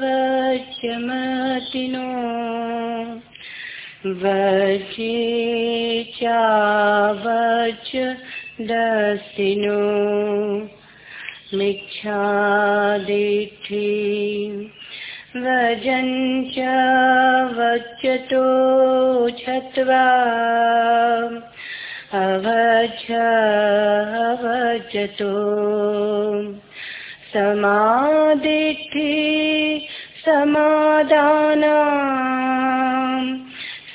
वचमतिनो वचे चावच दसिनो मिच्छादिठी वजञ्च वचतो छत्वा। अवच अवचतो समादिति समादाना।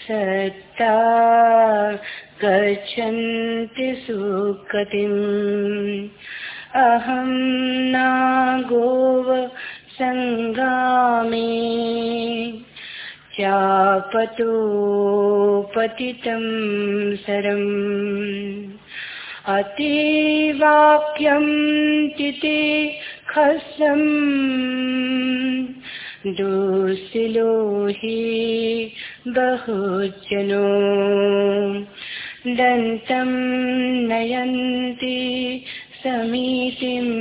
सत्ता गच्छन्ति सुखतिम्। अहं नागोव सङ्गामि। चापतो पतितं सरम् अतिवाक्यं तिति खसम्। दुःसिलो हि बहुजनो। दन्तं नयन्ति समीतिम्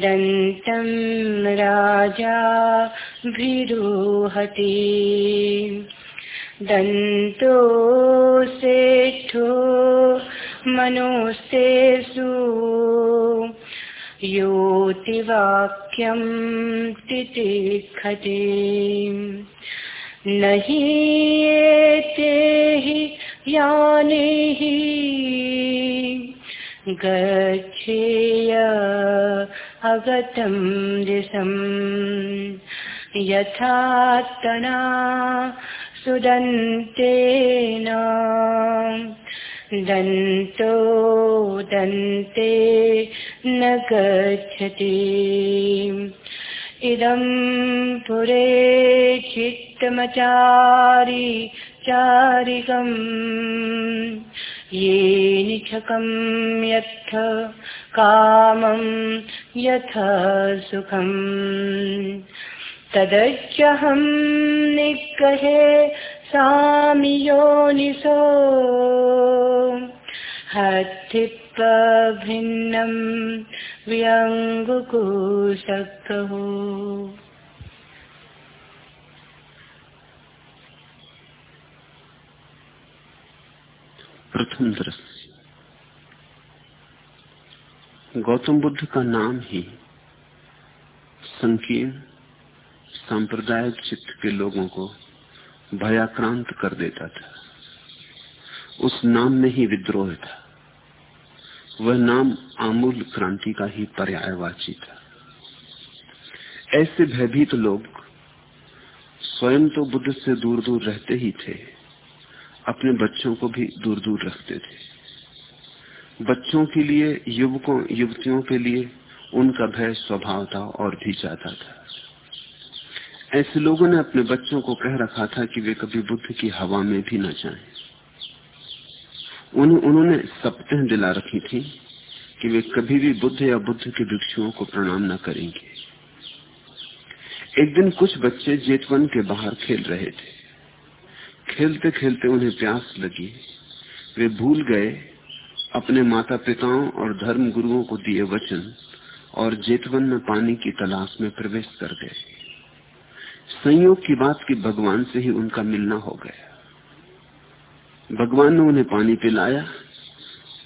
दन्तं राजा भिरुहति। दन्तो सेठो मनोस्तेषु योतिवाक्यं तितिखति। न हि एते हि यानि हि गच्छेय अगतं दिशम्। यथा तना सुदन्तेन। दन्तो दन्ते न गच्छति इदं पुरे चित्तमचारि चारिकम् ये निछकं यथ कामं यथ सुखम् तदच्यहं निग्रहे सामियोनिसो हथिप्पभिन्नं व्यङ्गुकुशकहो प्रथम दृश्य। गौतम बुद्ध का नाम ही संकीर्ण सांप्रदायिक चित्त के लोगों को भयाक्रांत कर देता था। उस नाम में ही विद्रोह था। वह नाम आमूल क्रांति का ही पर्यायवाची था। ऐसे भयभीत लोग स्वयं तो बुद्ध से दूर दूर रहते ही थे, अपने बच्चों को भी दूर दूर रखते थे। बच्चों के लिए, युवकों, युवतियों के लिए उनका भय स्वभाव था और भी ज़्यादा था। ऐसे लोगों ने अपने बच्चों को कह रखा था कि वे कभी बुद्ध की हवा में भी न जाएँ। उन्हें, उन्होंने सप्ताह दिला रखी थी कि वे कभी भी बुद्ध या बुद्ध के भिक्षुओं को प्रणाम न करेंगे। एक दिन कुछ बच्चे जेतवन के बाहर खेल रहे थे। खेलते खेलते उन्हें प्यास लगी। वे भूल गए। अपने माता पिताओं और धर्म गुरुओं को दिए वचन और जेतवन में पानी की तलाश में प्रवेश कर गए। संयोग की बात की भगवान से ही उनका मिलना हो गया। भगवान ने उन्हें पानी पिलाया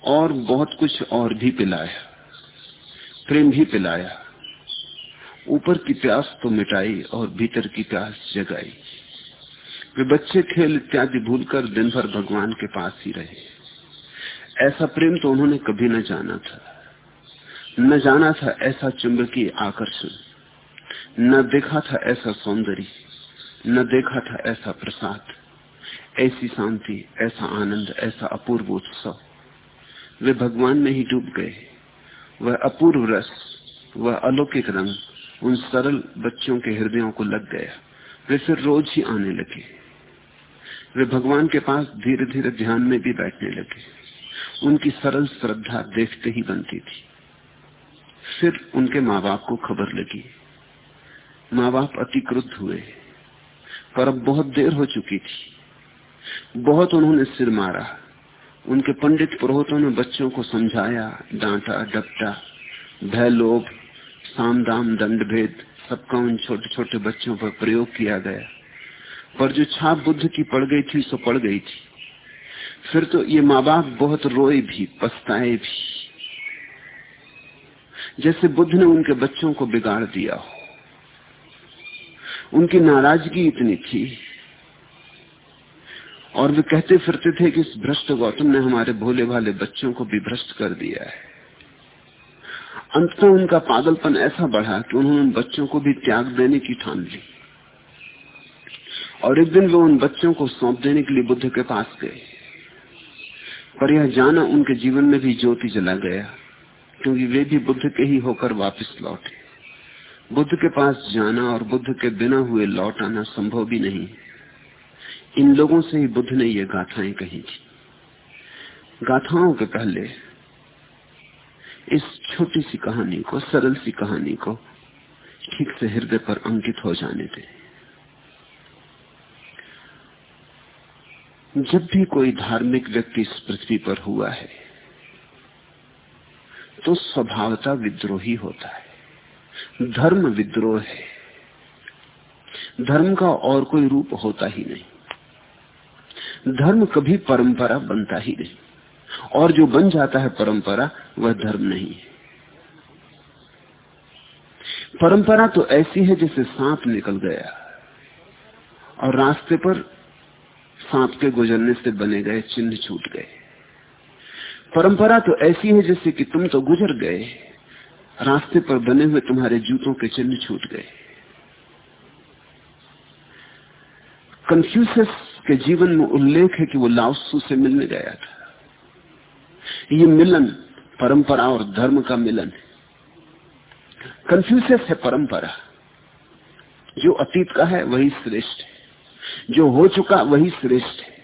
और बहुत कुछ और भी पिलाया, प्रेम भी पिलाया। ऊपर की प्यास तो मिटाई और भीतर की प्यास जगाई। वे बच्चे खेल इत्यादि भूलकर दिन भर भगवान के पास ही रहे। ऐसा प्रेम तो उन्होंने कभी न जाना था। न जाना था ऐसा चुंबकीय आकर्षण। न देखा था ऐसा सौंदर्य। न देखा था ऐसा प्रसाद। ऐसी शांति, ऐसा आनंद, ऐसा अपूर्व उत्सव। वे भगवान में ही डूब गए वह अपूर्व रस, वह अलौकिक रंग उन सरल बच्चों के हृदयों को लग गया। वे फिर रोज ही आने लगे। वे भगवान के पास धीरे धीरे ध्यान में भी बैठने लगे। उनकी सरल श्रद्धा देखते ही बनती थी। फिर उनके माँ बाप को खबर लगी। माँ बाप अति क्रुद्ध हुए। पर अब बहुत देर हो चुकी थी। बहुत उन्होंने सिर मारा। उनके पंडित पुरोहितों ने बच्चों को समझाया, डांटा, डपटा, भय लोभ साम दाम दंड भेद सबका उन छोटे छोटे बच्चों पर प्रयोग किया गया। पर जो छाप बुद्ध की पड़ गई थी, सो पड़ गई थी। फिर तो ये माँ बाप बहुत रोए भी, पछताए भी। जैसे बुद्ध ने उनके बच्चों को बिगाड़ दिया हो। उनकी नाराज़गी इतनी थी। और वे कहते फिरते थे कि इस भ्रष्ट गौतम ने हमारे भोले भाले बच्चों को भी भ्रष्ट कर दिया है। अंततः उनका पागलपन ऐसा बढ़ा कि उन्होंने उन बच्चों को भी त्याग देने की ठान ली। और एक दिन वे उन बच्चों को सौंप देने के लिए बुद्ध के पास गए। पर यह जाना उनके जीवन में भी ज्योति जला गया, क्योंकि वे भी बुद्ध के ही होकर वापस लौटे। बुद्ध के पास जाना और बुद्ध के बिना हुए लौट आना संभव भी नहीं इन लोगों से ही बुद्ध ने ये गाथाएँ कही थी। गाथाओं के पहले इस छोटी सी कहानी को, सरल सी कहानी को ठीक से हृदय पर अंकित हो जाने दें। जब भी कोई धार्मिक व्यक्ति इस पृथ्वी पर हुआ है तो स्वभावता विद्रोही होता है। धर्म विद्रोह है। धर्म का और कोई रूप होता ही नहीं। धर्म कभी परंपरा बनता ही नहीं। और जो बन जाता है परंपरा, वह धर्म नहीं है। परंपरा तो ऐसी है जैसे सांप निकल गया और रास्ते पर सांप के गुजरने से बने गए चिन्ह छूट गए। परंपरा तो ऐसी है जैसे कि तुम तो गुजर गए, रास्ते पर बने हुए तुम्हारे जूतों के चिन्ह छूट गए। कंफ्यूसियस के जीवन में उल्लेख है कि वो लाउसू से मिलने गया था। ये मिलन, परंपरा और धर्म का मिलन है। कंफ्यूसियस है परंपरा। जो अतीत का है, वही श्रेष्ठ है। जो हो चुका, वही श्रेष्ठ है।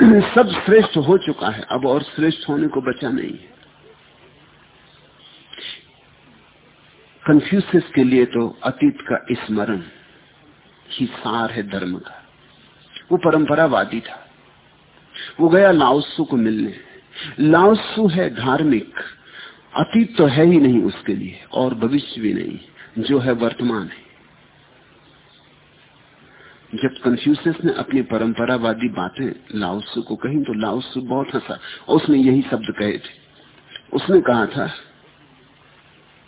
सब श्रेष्ठ हो चुका है। अब और श्रेष्ठ होने को बचा नहीं है। कंफ्यूसिस के लिए तो अतीत का स्मरण ही सार है धर्म का। वो परंपरावादी था। वो गया लाओसु को मिलने। लाओसु है धार्मिक, अतीत तो है ही नहीं उसके लिए, और भविष्य भी नहीं, जो है वर्तमान है। जब कंफ्यूसियस ने अपनी परंपरावादी बातें लाउसु को कही तो लाउसु बहुत हंसा। और उसने यही शब्द कहे थे। उसने कहा था,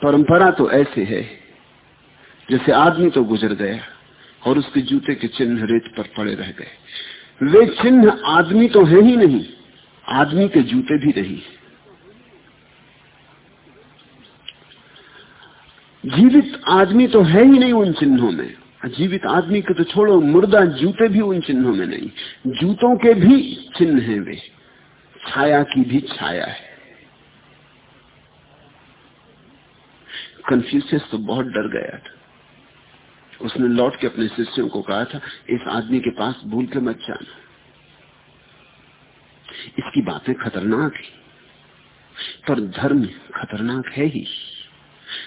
परंपरा तो ऐसे है, जैसे आदमी तो गुजर गया। और उसके जूते के चिन्ह रेत पर पड़े रह गए। वे चिन्ह आदमी तो है ही नहीं, आदमी के जूते भी नहीं। जीवित आदमी तो है ही नहीं उन चिन्हों में। जीवित आदमी को तो छोड़ो, मुर्दा जूते भी उन चिन्हों में नहीं। जूतों के भी चिन्ह हैं वे। छाया की भी छाया है। कंफ्यूसियस तो बहुत डर गया था। उसने लौट के अपने शिष्यों को कहा था, इस आदमी के पास भूल के मत जाना। इसकी बातें खतरनाक है, पर धर्म खतरनाक है ही।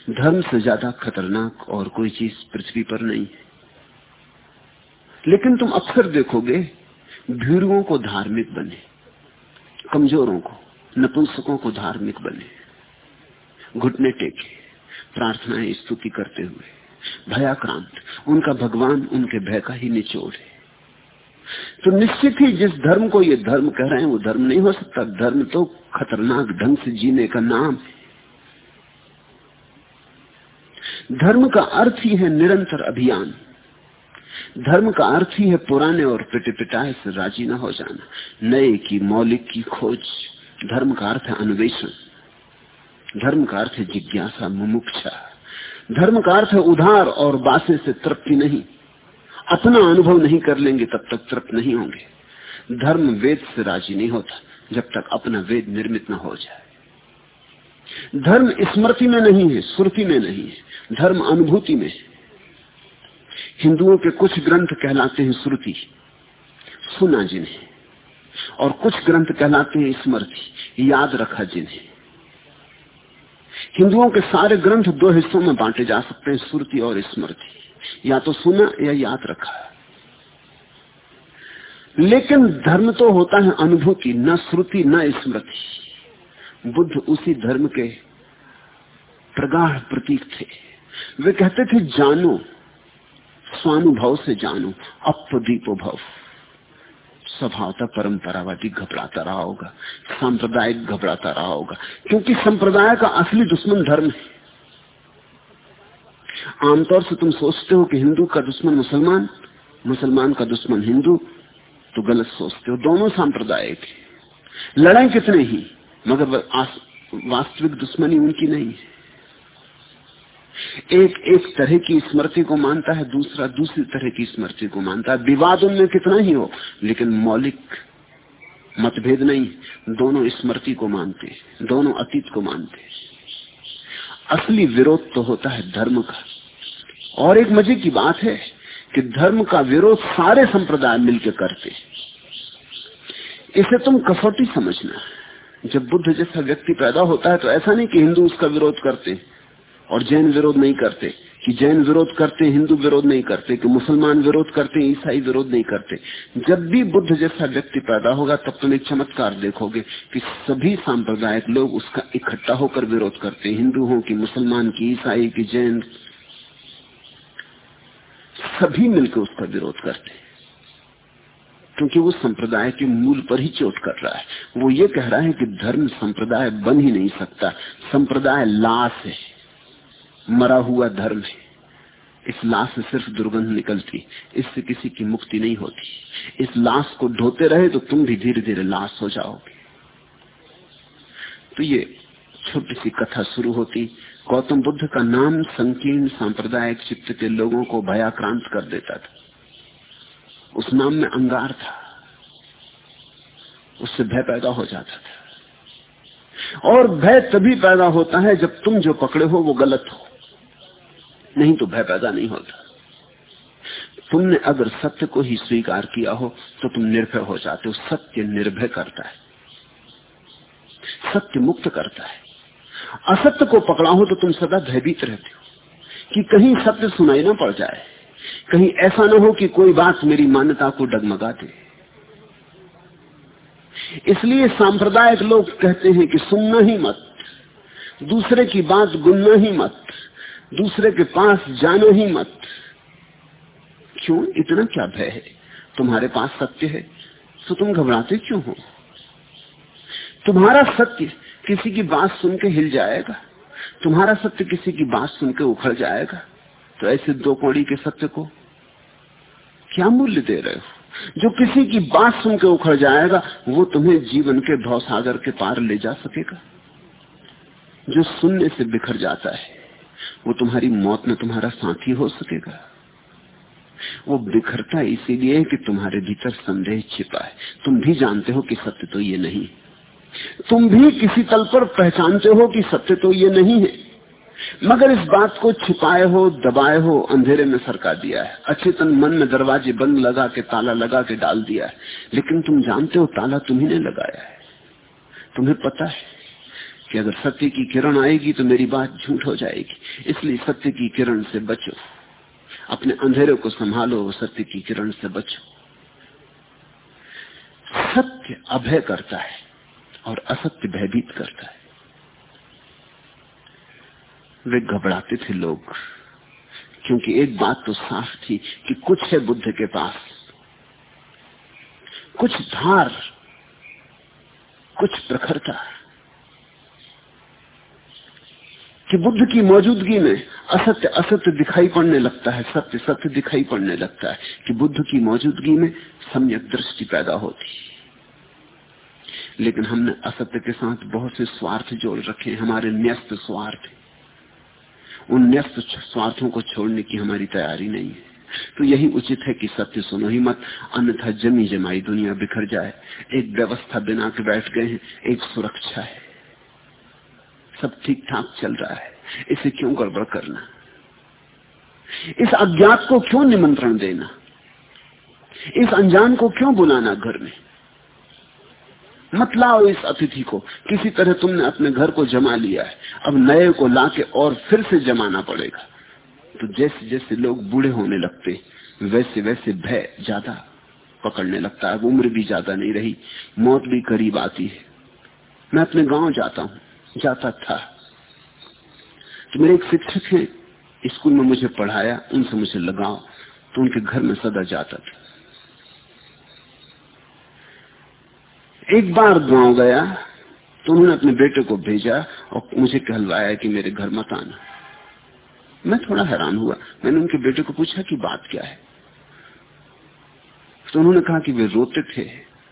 धर्म से ज़्यादा खतरनाक और कोई चीज़ पृथ्वी पर नहीं है। लेकिन तुम अक्सर देखोगे भीरुओं को धार्मिक बने, कमजोरों को, नपुंसकों को धार्मिक बने। घुटने टेके, प्रार्थनाएँ स्तुति करते हुए। भयाक्रांत। उनका भगवान उनके भय का ही निचोड़ है। तो निश्चित ही जिस धर्म को ये धर्म कह रहे हैं, वो धर्म नहीं हो सकता। धर्म तो खतरनाक ढंग से जीने का नाम है। धर्म का अर्थ ही है निरंतर अभियान। धर्म का अर्थ ही है पुराने और पिटे पिटाए से राज़ी न हो जाना। नए की मौलिक की खोज। धर्म का अर्थ है अन्वेषण। धर्म का अर्थ है जिज्ञासा मुमुक्षा। धर्म का अर्थ है उधार और बासे से तृप्ति नहीं। अपना अनुभव नहीं कर लेंगे, तब तक तृप्त नहीं होंगे। धर्म वेद से राज़ी नहीं होता, जब तक अपना वेद निर्मित न हो जाए। धर्म स्मृति में नहीं है, सुरति में नहीं है, धर्म अनुभूति में है। हिंदुओं के कुछ ग्रंथ कहलाते हैं श्रुति सुना जिन्हें, और कुछ ग्रंथ कहलाते हैं स्मृति, याद रखा जिन्हें। हिंदुओं के सारे ग्रंथ दो हिस्सों में बांटे जा सकते हैं श्रुति और स्मृति। या तो सुना या याद रखा। लेकिन धर्म तो होता है अनुभूति, न श्रुति, न स्मृति। बुद्ध उसी धर्म के प्रगाढ़ प्रतीक थे। वे कहते थे, जानो, स्वानुभव से जानो अपदीपो भव। स्वभावता परंपरावादी घबराता रहा होगा, सांप्रदायिक घबराता रहा होगा, क्योंकि संप्रदाय का असली दुश्मन धर्म है। आमतौर से तुम सोचते हो कि हिंदू का दुश्मन मुसलमान मुसलमान का दुश्मन हिंदू तो गलत सोचते हो, दोनों सांप्रदायिक लड़ाई कितने ही, मगर वास्तविक दुश्मनी उनकी नहीं है। एक एक तरह की स्मृति को मानता है, दूसरा, दूसरी तरह की स्मृति को मानता है। विवाद उनमें कितना ही हो, लेकिन मौलिक मतभेद नहीं दोनों स्मृति को मानते दोनों अतीत को मानते असली विरोध तो होता है धर्म का। और एक मज़े की बात है कि धर्म का विरोध सारे संप्रदाय मिलकर करते इसे तुम कसौटी समझना। जब बुद्ध जैसा व्यक्ति पैदा होता है तो ऐसा नहीं कि हिंदू उसका विरोध करते हैं। और जैन विरोध नहीं करते, कि जैन विरोध करते, हिंदू विरोध नहीं करते, कि मुसलमान विरोध करते, ईसाई विरोध नहीं करते। जब भी बुद्ध जैसा व्यक्ति पैदा होगा, तब तुम एक चमत्कार देखोगे कि सभी सांप्रदायिक लोग उसका इकट्ठा होकर विरोध करते हिंदू हो कि मुसलमान, की ईसाई, की जैन, सभी मिलकर उसका विरोध करते क्योंकि वो संप्रदाय के मूल पर ही चोट कर रहा है। वो ये कह रहा है कि धर्म संप्रदाय बन ही नहीं सकता। संप्रदाय लाश है। मरा हुआ धर्म है। इस लाश से सिर्फ़ दुर्गंध निकलती, इससे किसी की मुक्ति नहीं होती। इस लाश को ढोते रहे तो तुम भी धीरे धीरे लाश हो जाओगे। तो ये छोटी सी कथा शुरू होती। गौतम बुद्ध का नाम संकीर्ण सांप्रदायिक चित्त के लोगों को भयाक्रांत कर देता था। उस नाम में अंगार था। उससे भय पैदा हो जाता था। और भय तभी पैदा होता है जब तुम जो पकड़े हो वो गलत हो। नहीं तो भय पैदा नहीं होता। तुमने अगर सत्य को ही स्वीकार किया हो तो तुम निर्भय हो जाते हो। सत्य निर्भय करता है। सत्य मुक्त करता है। असत्य को पकड़ा हो तो तुम सदा भयभीत रहते हो। कि कहीं सत्य सुनाई ना पड़ जाए। कहीं ऐसा ना हो कि कोई बात मेरी मान्यता को डगमगा दे। इसलिए सांप्रदायिक लोग कहते हैं कि सुनना ही मत। दूसरे की बात गुनना ही मत। दूसरे के पास जानो ही मत। क्यों? इतना क्या भय है? तुम्हारे पास सत्य है तो तुम घबराते क्यों हो? तुम्हारा सत्य किसी की बात सुन के हिल जाएगा। तुम्हारा सत्य किसी की बात सुन के उखड़ जाएगा। तो ऐसे दो कौड़ी के सत्य को क्या मूल्य दे रहे हो? जो किसी की बात सुन के उखड़ जाएगा, वो तुम्हें जीवन के भवसागर के पार ले जा सकेगा। जो सुनने से बिखर जाता है वो तुम्हारी मौत में तुम्हारा साथी हो सकेगा। वो बिखरता इसीलिए कि तुम्हारे भीतर संदेह छिपा है। तुम भी जानते हो कि सत्य तो ये नहीं तुम भी किसी तल पर पहचानते हो कि सत्य तो ये नहीं है। मगर इस बात को छिपाए हो, दबाए हो, अंधेरे में सरका दिया है। अचेतन मन में दरवाजे बंद लगा के, ताला लगा के डाल दिया है। लेकिन तुम जानते हो, ताला तुम्ही लगाया है। तुम्हें पता है। कि अगर सत्य की किरण आएगी तो मेरी बात झूठ हो जाएगी। इसलिए सत्य की किरण से बचो। अपने अंधेरे को संभालो सत्य की किरण से बचो। सत्य अभय करता है और असत्य भयभीत करता है। वे घबराते थे लोग, क्योंकि एक बात तो साफ़ थी कि कुछ है बुद्ध के पास। कुछ धार, कुछ प्रखरता। कि बुद्ध की मौजूदगी में असत्य असत्य दिखाई पड़ने लगता है, सत्य सत्य दिखाई पड़ने लगता है कि बुद्ध की मौजूदगी में सम्यक दृष्टि पैदा होती लेकिन हमने असत्य के साथ बहुत से स्वार्थ जोड़ रखे हमारे न्यस्त स्वार्थ। उन न्यस्त स्वार्थों को छोड़ने की हमारी तैयारी नहीं है। तो यही उचित है कि सत्य सुनो ही मत, अन्यथा जमी जमाई दुनिया बिखर जाए। एक व्यवस्था बिना के बैठ गए हैं, एक सुरक्षा है। सब ठीक ठाक चल रहा है। इसे क्यों गड़बड़ करना? इस अज्ञात को क्यों निमंत्रण देना? इस अनजान को क्यों बुलाना घर में? मत लाओ इस अतिथि को। किसी तरह तुमने अपने घर को जमा लिया है। अब नए को लाके और फिर से जमाना पड़ेगा। तो जैसे जैसे लोग बूढ़े होने लगते वैसे वैसे भय ज़्यादा पकड़ने लगता है। उम्र भी ज़्यादा नहीं रही। मौत भी करीब आती है। मैं अपने गाँव जाता हूँ। जाता था। तो मेरे एक शिक्षक हैं, स्कूल में मुझे पढ़ाया, उनसे मुझे लगाओ तो उनके घर में सदा जाता था। एक बार गाँव गया तो उन्होंने अपने बेटे को भेजा और मुझे कहलवाया कि मेरे घर मत आना। मैं थोड़ा हैरान हुआ। मैंने उनके बेटे को पूछा कि बात क्या है? तो उन्होंने कहा कि वे रोते थे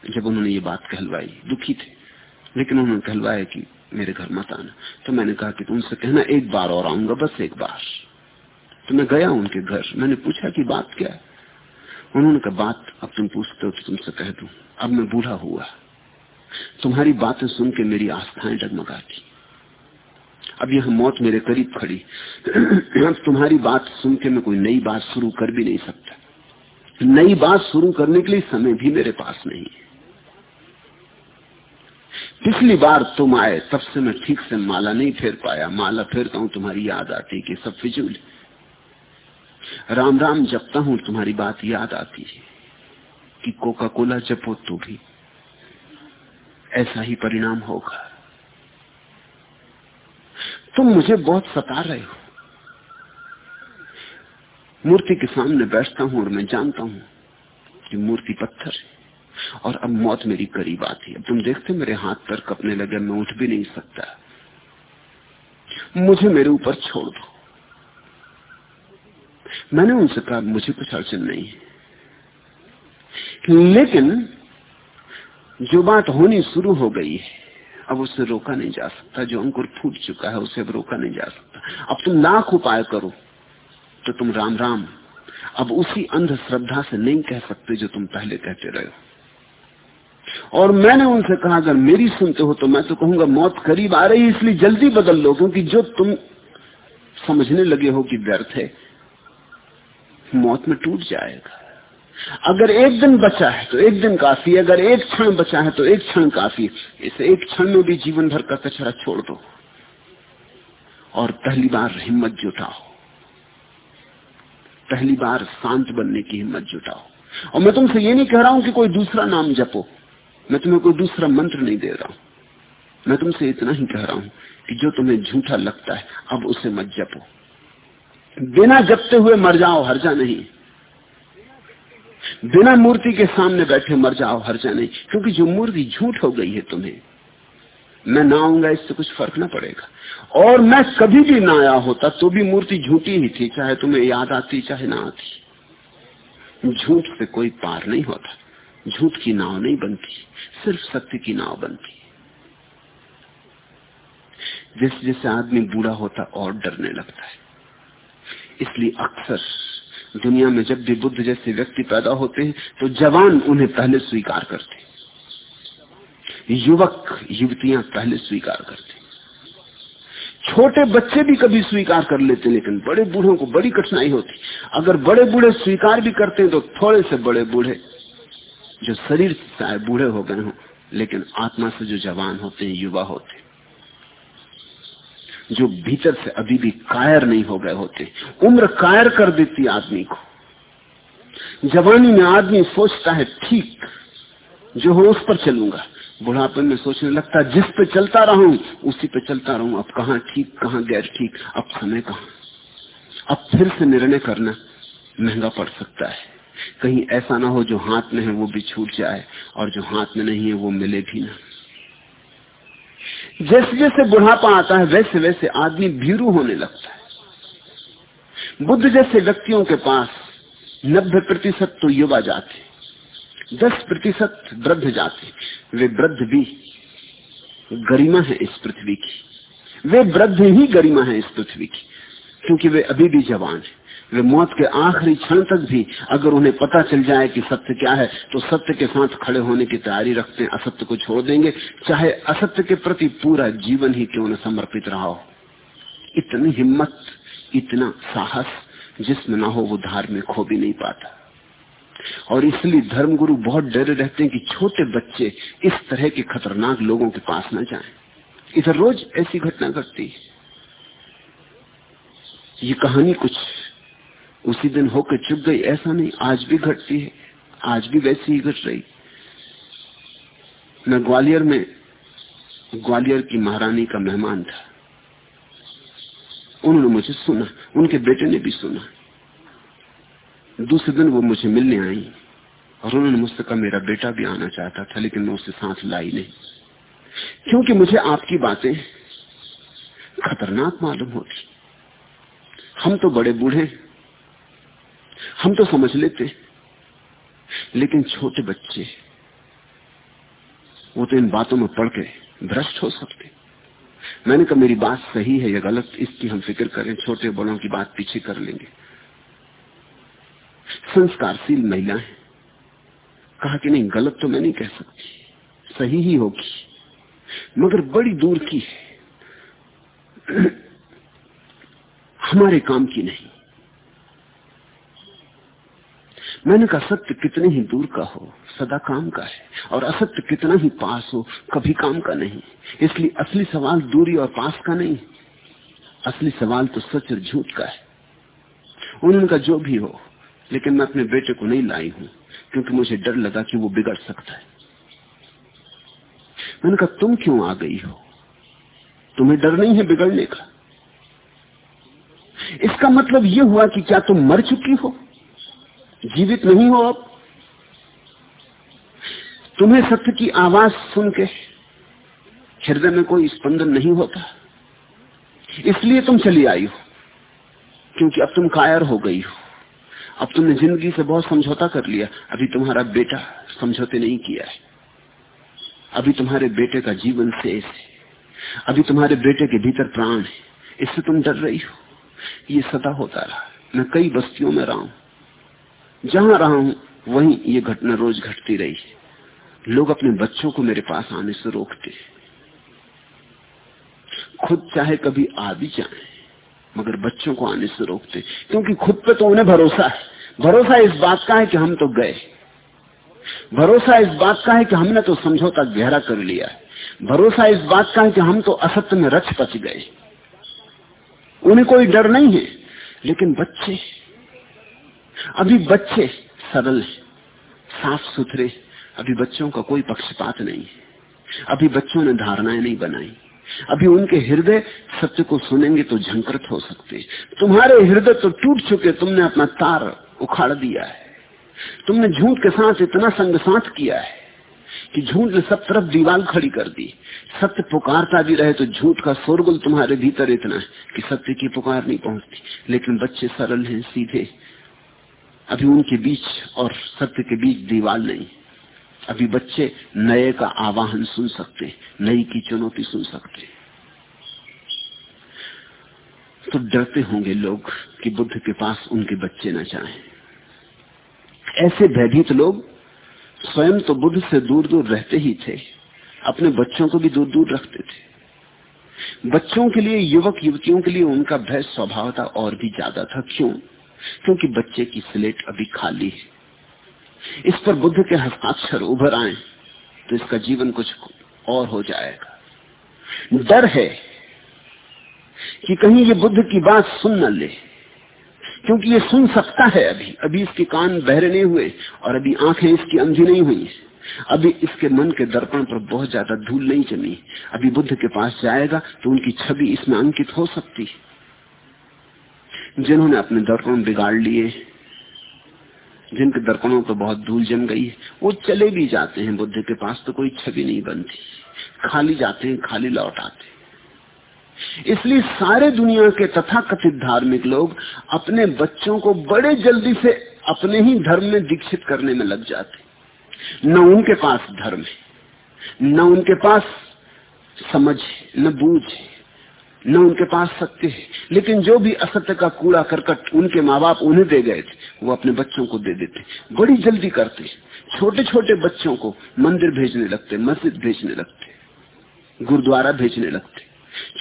जब उन्होंने ये बात कहलवाई, दुखी थे। लेकिन उन्होंने कहलवाया कि मेरे घर मत आना। तो मैंने कहा कि तुमसे कहना, एक बार और आऊँगा, बस एक बार। तो मैं गया उनके घर। मैंने पूछा कि बात क्या है? उन्होंने कहा, बात अब तुम पूछते हो तो तुमसे कह दू। अब मैं बूढ़ा हुआ। तुम्हारी बातें सुन के मेरी आस्थाएँ डगमगाती। अब यह मौत मेरे करीब खड़ी। अब तुम्हारी बात सुन के मैं कोई नई बात शुरू कर भी नहीं सकता। नई बात शुरू करने के लिए समय भी मेरे पास नहीं है। पिछली बार तुम आए, तब से मैं ठीक से माला नहीं फेर पाया। माला फेरता हूँ, तुम्हारी याद आती कि सब फिजूल राम राम जपता हूँ, तुम्हारी बात याद आती है कि कोका कोला जपो तो भी। ऐसा ही परिणाम होगा। तुम मुझे बहुत सता रहे हो। मूर्ति के सामने बैठता हूँ और मैं जानता हूँ कि मूर्ति पत्थर है। और अब मौत मेरी करीब आती है। तुम देखते मेरे हाथ पर कपने लगे, मैं उठ भी नहीं सकता। मुझे मेरे ऊपर छोड़ दो। मैंने उनसे कहा, मुझे कुछ अड़चन नहीं है। लेकिन जो बात होनी शुरू हो गई है, अब उसे रोका नहीं जा सकता। जो अंकुर फूट चुका है, उसे अब रोका नहीं जा सकता। अब तुम लाख उपाय करो तो तुम राम राम। अब उसी अंधश्रद्धा से नहीं कह सकते जो तुम पहले कहते रहे हो। और मैंने उनसे कहा, अगर मेरी सुनते हो तो मैं तो कहूँगा, मौत करीब आ रही है, इसलिए जल्दी बदल लो, क्योंकि जो तुम समझने लगे हो कि व्यर्थ है, मौत में टूट जाएगा। अगर एक दिन बचा है तो एक दिन काफ़ी अगर एक क्षण बचा है तो एक क्षण काफ़ी इसे एक क्षण में भी जीवन भर का कचरा छोड़ दो। और पहली बार हिम्मत जुटाओ। पहली बार शांत बनने की हिम्मत जुटाओ। और मैं तुमसे ये नहीं कह रहा हूँ कि कोई दूसरा नाम जपो। मैं तुम्हें कोई दूसरा मंत्र नहीं दे रहा हूँ। मैं तुमसे इतना ही कह रहा हूँ कि जो तुम्हें झूठा लगता है, अब उसे मत जपो। बिना जपते हुए मर जाओ हर्जा नहीं। बिना मूर्ति के सामने बैठे मर जाओ हर्जा नहीं। क्योंकि जो मूर्ति झूठ हो गई है तुम्हें, मैं ना आऊँगा, इससे कुछ फ़र्क ना पड़ेगा। और मैं कभी भी ना आया होता तो भी मूर्ति झूठी ही थी, चाहे तुम्हें याद आती, चाहे ना आती। झूठ से कोई पार नहीं होता, झूठ की नाव नहीं बनती। सिर्फ़ सत्य की नाव बनती है। जैसे जैसे आदमी बूढ़ा होता और डरने लगता है। इसलिए अक्सर दुनिया में जब भी बुद्ध जैसे व्यक्ति पैदा होते हैं तो जवान उन्हें पहले स्वीकार करते युवक युवतियाँ पहले स्वीकार करते छोटे बच्चे भी कभी स्वीकार कर लेते लेकिन बड़े बूढ़ों को बड़ी कठिनाई होती अगर बड़े बूढ़े स्वीकार भी करते हैं तो थोड़े से बड़े बूढ़े जो शरीर से शायद बूढ़े हो गए हों, लेकिन आत्मा से जो जवान होते हैं, युवा होते जो भीतर से अभी भी कायर नहीं हो गए होते, उम्र कायर कर देती आदमी को। जवानी में आदमी सोचता है, ठीक, जो हो उस पर चलूँगा। बुढ़ापे में सोचने लगता है, जिस पे चलता रहूँ, उसी पे चलता रहूँ। अब कहा ठीक, कहा गैर ठीक, अब समय कहा? अब फिर से निर्णय करना महँगा पड़ सकता है। कहीं ऐसा ना हो जो हाथ में है वो भी छूट जाए और जो हाथ में नहीं है वो मिले भी ना। जैसे जैसे बुढ़ापा आता है, वैसे वैसे आदमी भीरू होने लगता है। बुद्ध जैसे व्यक्तियों के पास नब्बे प्रतिशत तो युवा जाते, दस प्रतिशत वृद्ध जाते। वे वृद्ध भी गरिमा है इस पृथ्वी की। वे वृद्ध ही गरिमा है इस पृथ्वी की, क्योंकि वे अभी भी जवान है। वे मौत के आखिरी क्षण तक भी अगर उन्हें पता चल जाए कि सत्य क्या है तो सत्य के साथ खड़े होने की तैयारी रखते हैं, असत्य को छोड़ देंगे। चाहे असत्य के प्रति पूरा जीवन ही क्यों न समर्पित रहा हो। इतनी हिम्मत, इतना साहस, जिसमें ना हो वो धार में खो भी नहीं पाता। और इसलिए धर्मगुरु बहुत डरे रहते हैं कि छोटे बच्चे इस तरह के खतरनाक लोगों के पास न जाएँ। इधर रोज ऐसी घटना घटती है। ये कहानी कुछ उसी दिन होकर चुप गई। ऐसा नहीं, आज भी घटती है, आज भी वैसी ही घट रही। मैं ग्वालियर में, ग्वालियर की महारानी का मेहमान था। उन्होंने मुझे सुना, उनके बेटे ने भी सुना। दूसरे दिन वो मुझे मिलने आई और उन्होंने मुझसे कहा, मेरा बेटा भी आना चाहता था, लेकिन मैं उसे साथ लाई नहीं। क्योंकि मुझे आपकी बातें खतरनाक मालूम होती। हम तो बड़े बूढ़े हम तो समझ लेते लेकिन छोटे बच्चे, वो तो इन बातों में पढ़ के भ्रष्ट हो सकते मैंने कहा, मेरी बात सही है या गलत, इसकी हम फ़िक्र करें, छोटे बड़ों की बात पीछे कर लेंगे। संस्कारशील महिला है। कहा कि नहीं, गलत तो मैं नहीं कह सकती, सही ही होगी, मगर बड़ी दूर की है। हमारे काम की नहीं। मैंने कहा, सत्य कितने ही दूर का हो, सदा काम का है। और असत्य कितना ही पास हो, कभी काम का नहीं। इसलिए असली सवाल दूरी और पास का नहीं। असली सवाल तो सच और झूठ का है। उन्होंने कहा जो भी हो, लेकिन मैं अपने बेटे को नहीं लाई हूँ, क्योंकि मुझे डर लगा कि वो बिगड़ सकता है। मैंने कहा, तुम क्यों आ गई हो? तुम्हें डर नहीं है बिगड़ने का? इसका मतलब यह हुआ कि क्या तुम मर चुकी हो? जीवित नहीं हो अब तुम्हें सत्य की आवाज़ सुन के हृदय में कोई स्पंदन नहीं होता। इसलिए तुम चली आई हो, क्योंकि अब तुम कायर हो गई हो। अब तुमने ज़िंदगी से बहुत समझौता कर लिया, अभी तुम्हारा बेटा समझौते नहीं किया है। अभी तुम्हारे बेटे का जीवन शेष है। अभी तुम्हारे बेटे के भीतर प्राण है। इससे तुम डर रही हो। ये सदा होता रहा। मैं कई बस्तियों में रहा हूँ। जहाँ रहा हूँ, वहीं ये घटना रोज घटती रही है। लोग अपने बच्चों को मेरे पास आने से रोकते खुद चाहे कभी आ भी जाए, मगर बच्चों को आने से रोकते क्योंकि खुद पे तो उन्हें भरोसा है। भरोसा इस बात का है कि हम तो गए भरोसा इस बात का है कि हमने तो समझौता गहरा कर लिया है। भरोसा इस बात का है कि हम तो असत्य में रच पच गए उन्हें कोई डर नहीं है, लेकिन बच्चे अभी बच्चे सरल साफ़ सुथरे अभी बच्चों का कोई पक्षपात नहीं है। अभी बच्चों ने धारणाएँ नहीं बनाई। अभी उनके हृदय सत्य को सुनेंगे तो झंकृत हो सकते तुम्हारे हृदय तो टूट चुके, तुमने अपना तार उखाड़ दिया है। तुमने झूठ के साथ इतना संग साथ किया है कि झूठ ने सब तरफ़ दीवार खड़ी कर दी। सत्य पुकारता भी रहे तो झूठ का शोरगुल तुम्हारे भीतर इतना है कि सत्य की पुकार नहीं पहुँचती। लेकिन बच्चे सरल हैं, सीधे। अभी उनके बीच और सत्य के बीच दीवार नहीं। अभी बच्चे नए का आवाहन सुन सकते, नई की चुनौती सुन सकते। तो डरते होंगे लोग कि बुद्ध के पास उनके बच्चे न चाहें ऐसे भयभीत लोग स्वयं तो बुद्ध से दूर दूर रहते ही थे, अपने बच्चों को भी दूर दूर रखते थे। बच्चों के लिए युवक युवतियों के लिए उनका भय स्वभावता और भी ज़्यादा था। क्यों? क्योंकि बच्चे की स्लेट अभी खाली है। इस पर बुद्ध के हस्ताक्षर उभर आए तो इसका जीवन कुछ और हो जाएगा। डर है कि कहीं ये बुद्ध की बात सुन न ले, क्योंकि ये सुन सकता है अभी। अभी इसके कान बहरे नहीं हुए और अभी आँखें इसकी अंधी नहीं हुई। अभी इसके मन के दर्पण पर बहुत ज़्यादा धूल नहीं जमी। अभी बुद्ध के पास जाएगा तो उनकी छवि इसमें अंकित हो सकती जिन्होंने अपने दर्पण बिगाड़ लिए, जिनके दर्पणों पर बहुत धूल जम गई है वो चले भी जाते हैं। बुद्ध के पास तो कोई छवि नहीं बनती। खाली जाते हैं, खाली लौट आते इसलिए सारे दुनिया के तथा कथित धार्मिक लोग अपने बच्चों को बड़े जल्दी से अपने ही धर्म में दीक्षित करने में लग जाते न उनके पास धर्म है, न उनके पास समझ न बूझ है। न उनके पास सत्य है। लेकिन जो भी असत्य का कूड़ा करकट उनके माँ बाप उन्हें दे गए थे, वो अपने बच्चों को दे देते। बड़ी जल्दी करते। छोटे छोटे बच्चों को मंदिर भेजने लगते, मस्जिद भेजने लगते, गुरुद्वारा भेजने लगते।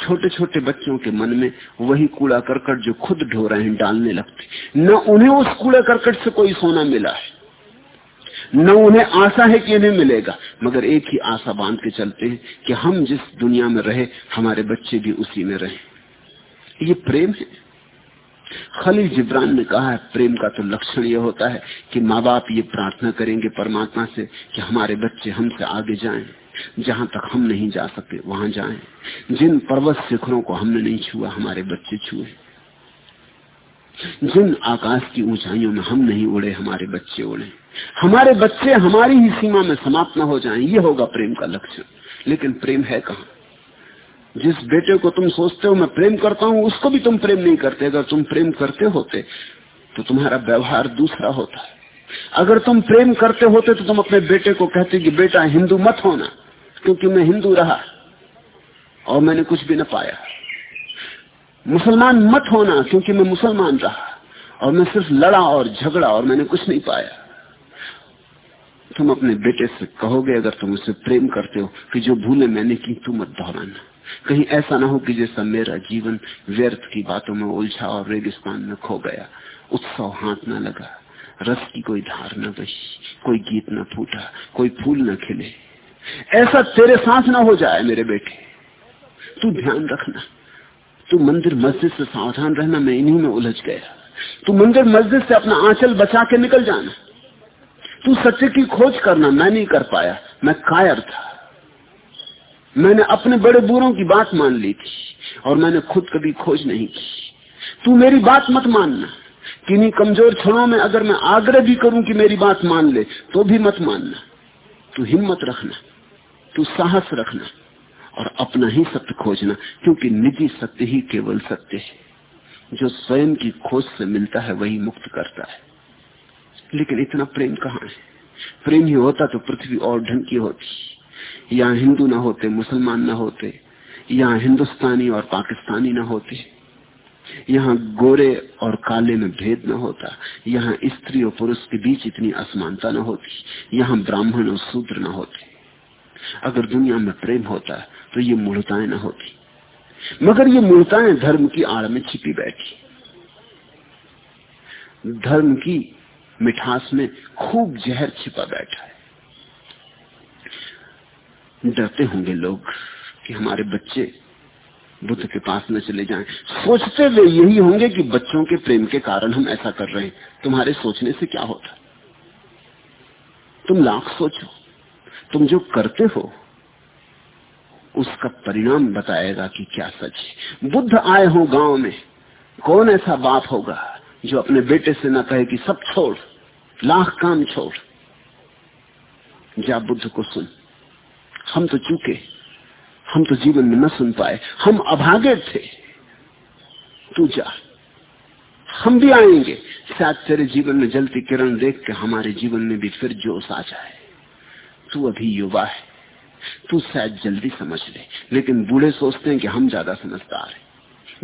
छोटे छोटे बच्चों के मन में वही कूड़ा करकट जो खुद ढो रहे हैं, डालने लगते। न उन्हें उस कूड़ा करकट से कोई सोना मिला है। न उन्हें आशा है कि इन्हें मिलेगा। मगर एक ही आशा बाँध के चलते हैं कि हम जिस दुनिया में रहे, हमारे बच्चे भी उसी में रहे। ये प्रेम है। खलील जिब्रान ने कहा है, प्रेम का तो लक्षण यह होता है कि माँ बाप ये प्रार्थना करेंगे परमात्मा से कि हमारे बच्चे हमसे आगे जाएँ। जहाँ तक हम नहीं जा सकते वहाँ जाएँ। जिन पर्वत शिखरों को हमने नहीं छुआ, हमारे बच्चे छुए। जिन आकाश की ऊंचाइयों में हम नहीं उड़े, हमारे बच्चे उड़े। हमारे बच्चे हमारी ही सीमा में समाप्त न हो जाएँ, ये होगा प्रेम का लक्षण लेकिन प्रेम है कहा? जिस बेटे को तुम सोचते हो, मैं प्रेम करता हूँ, उसको भी तुम प्रेम नहीं करते। अगर तुम प्रेम करते होते तो तुम्हारा व्यवहार दूसरा होता। अगर तुम प्रेम करते होते तो तुम अपने बेटे को कहते कि, बेटा, हिंदू मत होना, क्योंकि मैं हिंदू रहा और मैंने कुछ भी न पाया। मुसलमान मत होना, क्योंकि मैं मुसलमान रहा। और मैं सिर्फ़ लड़ा और झगड़ा, और मैंने कुछ नहीं पाया। तुम अपने बेटे से कहोगे, अगर तुम उसे प्रेम करते हो, कि जो भूले मैंने की, तू मत दोहराना। कहीं ऐसा ना हो कि जैसा मेरा जीवन व्यर्थ की बातों में उलझा और रेगिस्तान में खो गया। उत्सव हाथ न लगा, रस की कोई धार न बही, कोई गीत न फूटा, कोई फूल न खिले। ऐसा तेरे साथ ना हो जाए मेरे बेटे। तू ध्यान रखना। तू मंदिर मस्जिद से सावधान रहना, मैं इन्हीं में उलझ गया। तू मंदिर मस्जिद से अपना आंचल बचा के निकल जाना। तू सच्चे की खोज करना, मैं नहीं कर पाया। मैं कायर था। मैंने अपने बड़े बूढ़ों की बात मान ली थी, और मैंने खुद कभी खोज नहीं की। तू मेरी बात मत मानना। किन्हीं कमज़ोर क्षणों में अगर मैं आग्रह भी करूँ कि मेरी बात मान ले तो भी मत मानना। तू हिम्मत रखना। तू साहस रखना। और अपना ही सत्य खोजना, क्योंकि निजी सत्य ही केवल सत्य है। जो स्वयं की खोज से मिलता है, वही मुक्त करता है। लेकिन इतना प्रेम कहाँ है? प्रेम ही होता तो पृथ्वी और ढंग की होती। यहाँ हिंदू ना होते, मुसलमान ना होते। यहाँ हिंदुस्तानी और पाकिस्तानी ना होते। यहाँ गोरे और काले में भेद न होता। यहाँ स्त्री और पुरुष के बीच इतनी असमानता न होती। यहाँ ब्राह्मण और शूद्र न होते। अगर दुनिया में प्रेम होता तो ये मूर्ताएँ न होती। मगर ये मूर्ताएँ धर्म की आड़ में छिपी बैठी। धर्म की मिठास में खूब जहर छिपा बैठा है। डरते होंगे लोग कि हमारे बच्चे बुद्ध के पास न चले जाएँ। सोचते वे यही होंगे कि बच्चों के प्रेम के कारण हम ऐसा कर रहे हैं। तुम्हारे सोचने से क्या होता? तुम लाख सोचो। तुम जो करते हो उसका परिणाम बताएगा कि क्या सच है। बुद्ध आए हो गाँव में। कौन ऐसा बाप होगा जो अपने बेटे से ना कहे कि सब छोड़, लाख काम छोड़। जा बुद्ध को सुन। हम तो चूके। हम तो जीवन में न सुन पाए। हम अभागे थे। तू जा। हम भी आएँगे। शायद तेरे जीवन में जलती किरण देख के हमारे जीवन में भी फिर जोश आ जाए। तू अभी युवा है। तू शायद जल्दी समझ ले। लेकिन बूढ़े सोचते हैं कि हम ज़्यादा समझदार हैं।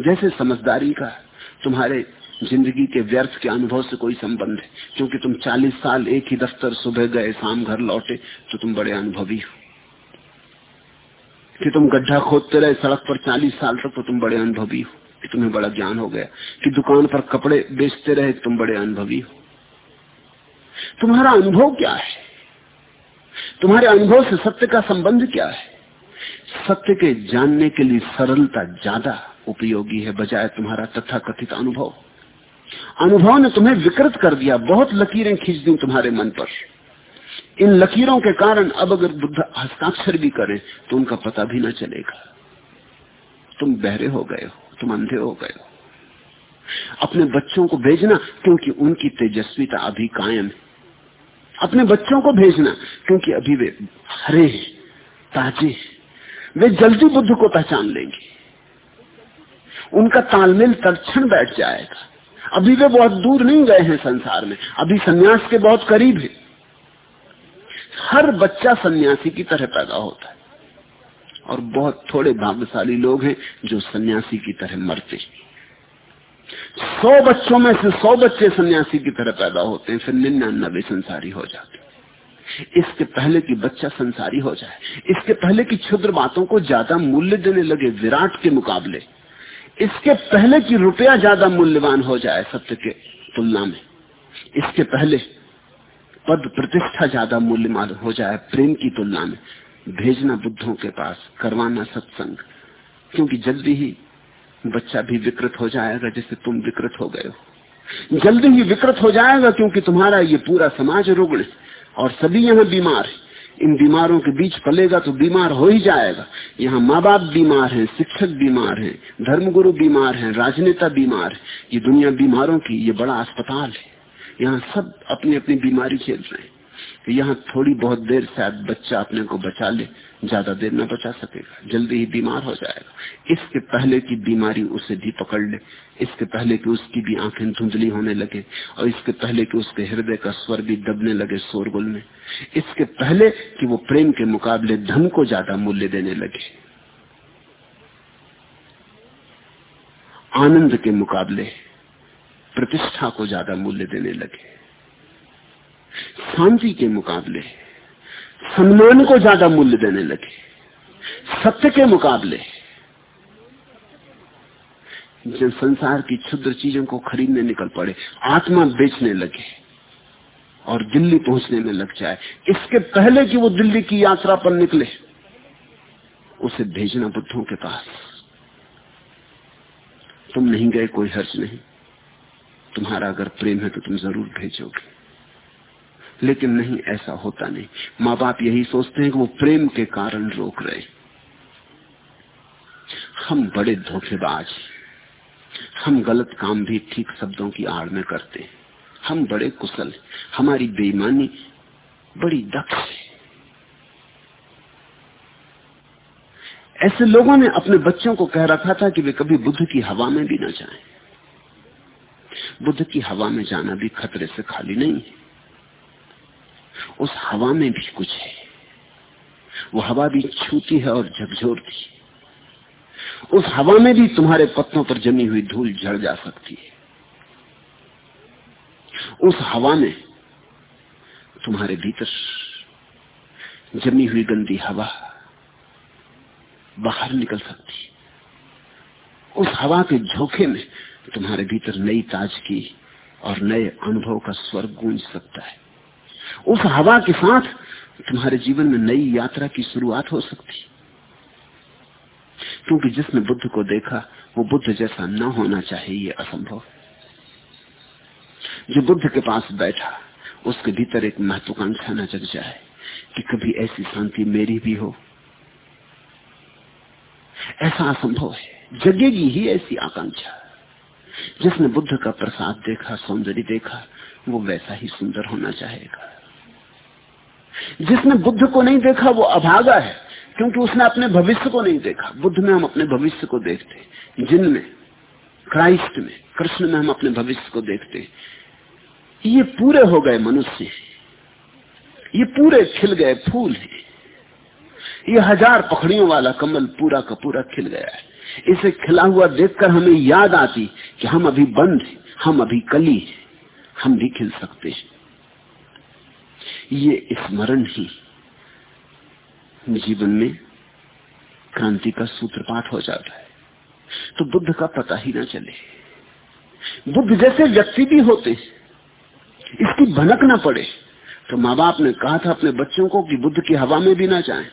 जैसे समझदारी का तुम्हारे ज़िंदगी के व्यर्थ के अनुभव से कोई संबंध है। क्योंकि तुम 40 साल एक ही दफ्तर सुबह गए, शाम घर लौटे तो तुम बड़े अनुभवी हो। कि तुम गड्ढा खोदते रहे, सड़क पर 40 साल तक तो तुम बड़े अनुभवी हो। कि तुम्हें बड़ा ज्ञान हो गया। कि दुकान पर कपड़े बेचते रहे तुम बड़े अनुभवी हो। तुम्हारा अनुभव क्या है? तुम्हारे अनुभव से सत्य का संबंध क्या है? सत्य के जानने के लिए सरलता ज़्यादा उपयोगी है, बजाय तुम्हारा तथाकथित अनुभव। अनुभव ने तुम्हें विकृत कर दिया, बहुत लकीरें खींच दी तुम्हारे मन पर। इन लकीरों के कारण अब अगर बुद्ध हस्ताक्षर भी करें तो उनका पता भी ना चलेगा। तुम बहरे हो गए हो, तुम अंधे हो गए हो। अपने बच्चों को भेजना, क्योंकि उनकी तेजस्वीता अभी कायम है। अपने बच्चों को भेजना, क्योंकि अभी वे हरे हैं, ताजे हैं। वे जल्दी बुद्ध को पहचान लेंगे। उनका तालमेल तत्क्षण बैठ जाएगा। अभी वे बहुत दूर नहीं गए हैं संसार में। अभी सन्यास के बहुत करीब है। हर बच्चा सन्यासी की तरह पैदा होता है। और बहुत थोड़े भाग्यशाली लोग हैं जो सन्यासी की तरह मरते सौ बच्चों में से सौ बच्चे सन्यासी की तरह पैदा होते हैं, फिर निन्यानबे संसारी हो जाते इसके पहले कि बच्चा संसारी हो जाए, इसके पहले कि क्षुद्र बातों को ज़्यादा मूल्य देने लगे विराट के मुकाबले, इसके पहले कि रुपया ज़्यादा मूल्यवान हो जाए सत्य के तुलना में, इसके पहले पद प्रतिष्ठा ज़्यादा मूल्यवान हो जाए प्रेम की तुलना में, भेजना बुद्धों के पास, करवाना सत्संग, क्योंकि जल्दी ही बच्चा भी विकृत हो जाएगा जैसे तुम विकृत हो गए हो। जल्दी ही विकृत हो जाएगा क्योंकि तुम्हारा ये पूरा समाज रुग्ण और सभी यहाँ बीमार है। इन बीमारों के बीच पलेगा तो बीमार हो ही जाएगा। यहाँ माँ बाप बीमार हैं, शिक्षक बीमार हैं, धर्मगुरु बीमार हैं, राजनेता बीमार है। ये दुनिया बीमारों की ये बड़ा अस्पताल है। यहाँ सब अपनी अपनी बीमारी खेल रहे हैं। यहाँ थोड़ी बहुत देर शायद बच्चा अपने को बचा ले, ज़्यादा देर न बचा सकेगा, जल्दी ही बीमार हो जाएगा। इसके पहले की बीमारी उसे भी पकड़ ले, इसके पहले कि उसकी भी आँखें धुंधली होने लगे, और इसके पहले कि उसके हृदय का स्वर भी दबने लगे शोरगुल में। इसके पहले कि वो प्रेम के मुकाबले धन को ज़्यादा मूल्य देने लगे। आनंद के मुकाबले प्रतिष्ठा को ज़्यादा मूल्य देने लगे। शांति के मुकाबले, सम्मान को ज़्यादा मूल्य देने लगे, सत्य के मुकाबले। जब संसार की क्षुद्र चीज़ों को खरीदने निकल पड़े, आत्मा बेचने लगे और दिल्ली पहुँचने में लग जाए, इसके पहले कि वो दिल्ली की यात्रा पर निकले, उसे भेजना बुद्धों के पास। तुम नहीं गए, कोई हर्ज नहीं। तुम्हारा अगर प्रेम है तो तुम ज़रूर भेजोगे। लेकिन नहीं, ऐसा होता नहीं। माँ बाप यही सोचते हैं कि वो प्रेम के कारण रोक रहे हम बड़े धोखेबाज हम गलत काम भी ठीक शब्दों की आड़ में करते हम बड़े कुशल हमारी बेईमानी बड़ी दक्ष है। ऐसे लोगों ने अपने बच्चों को कह रखा था कि वे कभी बुद्ध की हवा में भी ना जाएँ। बुद्ध की हवा में जाना भी खतरे से खाली नहीं है। उस हवा में भी कुछ है। वो हवा भी छूती है और झकझोरती है। उस हवा में भी तुम्हारे पत्तों पर जमी हुई धूल झड़ जा सकती है। उस हवा में तुम्हारे भीतर जमी हुई गंदी हवा बाहर निकल सकती उस हवा के झोंके में तुम्हारे भीतर नई ताजगी और नए अनुभव का स्वर गूंज सकता है। उस हवा के साथ तुम्हारे जीवन में नई यात्रा की शुरुआत हो सकती। क्योंकि जिसने बुद्ध को देखा, वो बुद्ध जैसा न होना चाहिए, ये असंभव। जो बुद्ध के पास बैठा, उसके भीतर एक महत्वाकांक्षा न जग जाए कि कभी ऐसी शांति मेरी भी हो। ऐसा असंभव है। जगेगी ही ऐसी आकांक्षा। जिसने बुद्ध का प्रसाद देखा, सौंदर्य देखा, वो वैसा ही सुंदर होना चाहेगा। जिसने बुद्ध को नहीं देखा, वो अभागा है, क्योंकि उसने अपने भविष्य को नहीं देखा। बुद्ध में हम अपने भविष्य को देखते जिन में? क्राइस्ट में। कृष्ण में हम अपने भविष्य को देखते ये पूरे हो गए मनुष्य ये पूरे खिल गए फूल हैं। ये हज़ार पखड़ियों वाला कमल पूरा का पूरा खिल गया है। इसे खिला हुआ देखकर हमें याद आती कि हम अभी बंद हैं, हम अभी कली हैं। हम भी खिल सकते हैं। ये स्मरण ही जीवन में क्रांति का सूत्रपात हो जाता है। तो बुद्ध का पता ही ना चले। बुद्ध जैसे व्यक्ति भी होते इसकी भनक ना पड़े। तो माँ बाप ने कहा था अपने बच्चों को कि बुद्ध की हवा में भी ना जाएँ।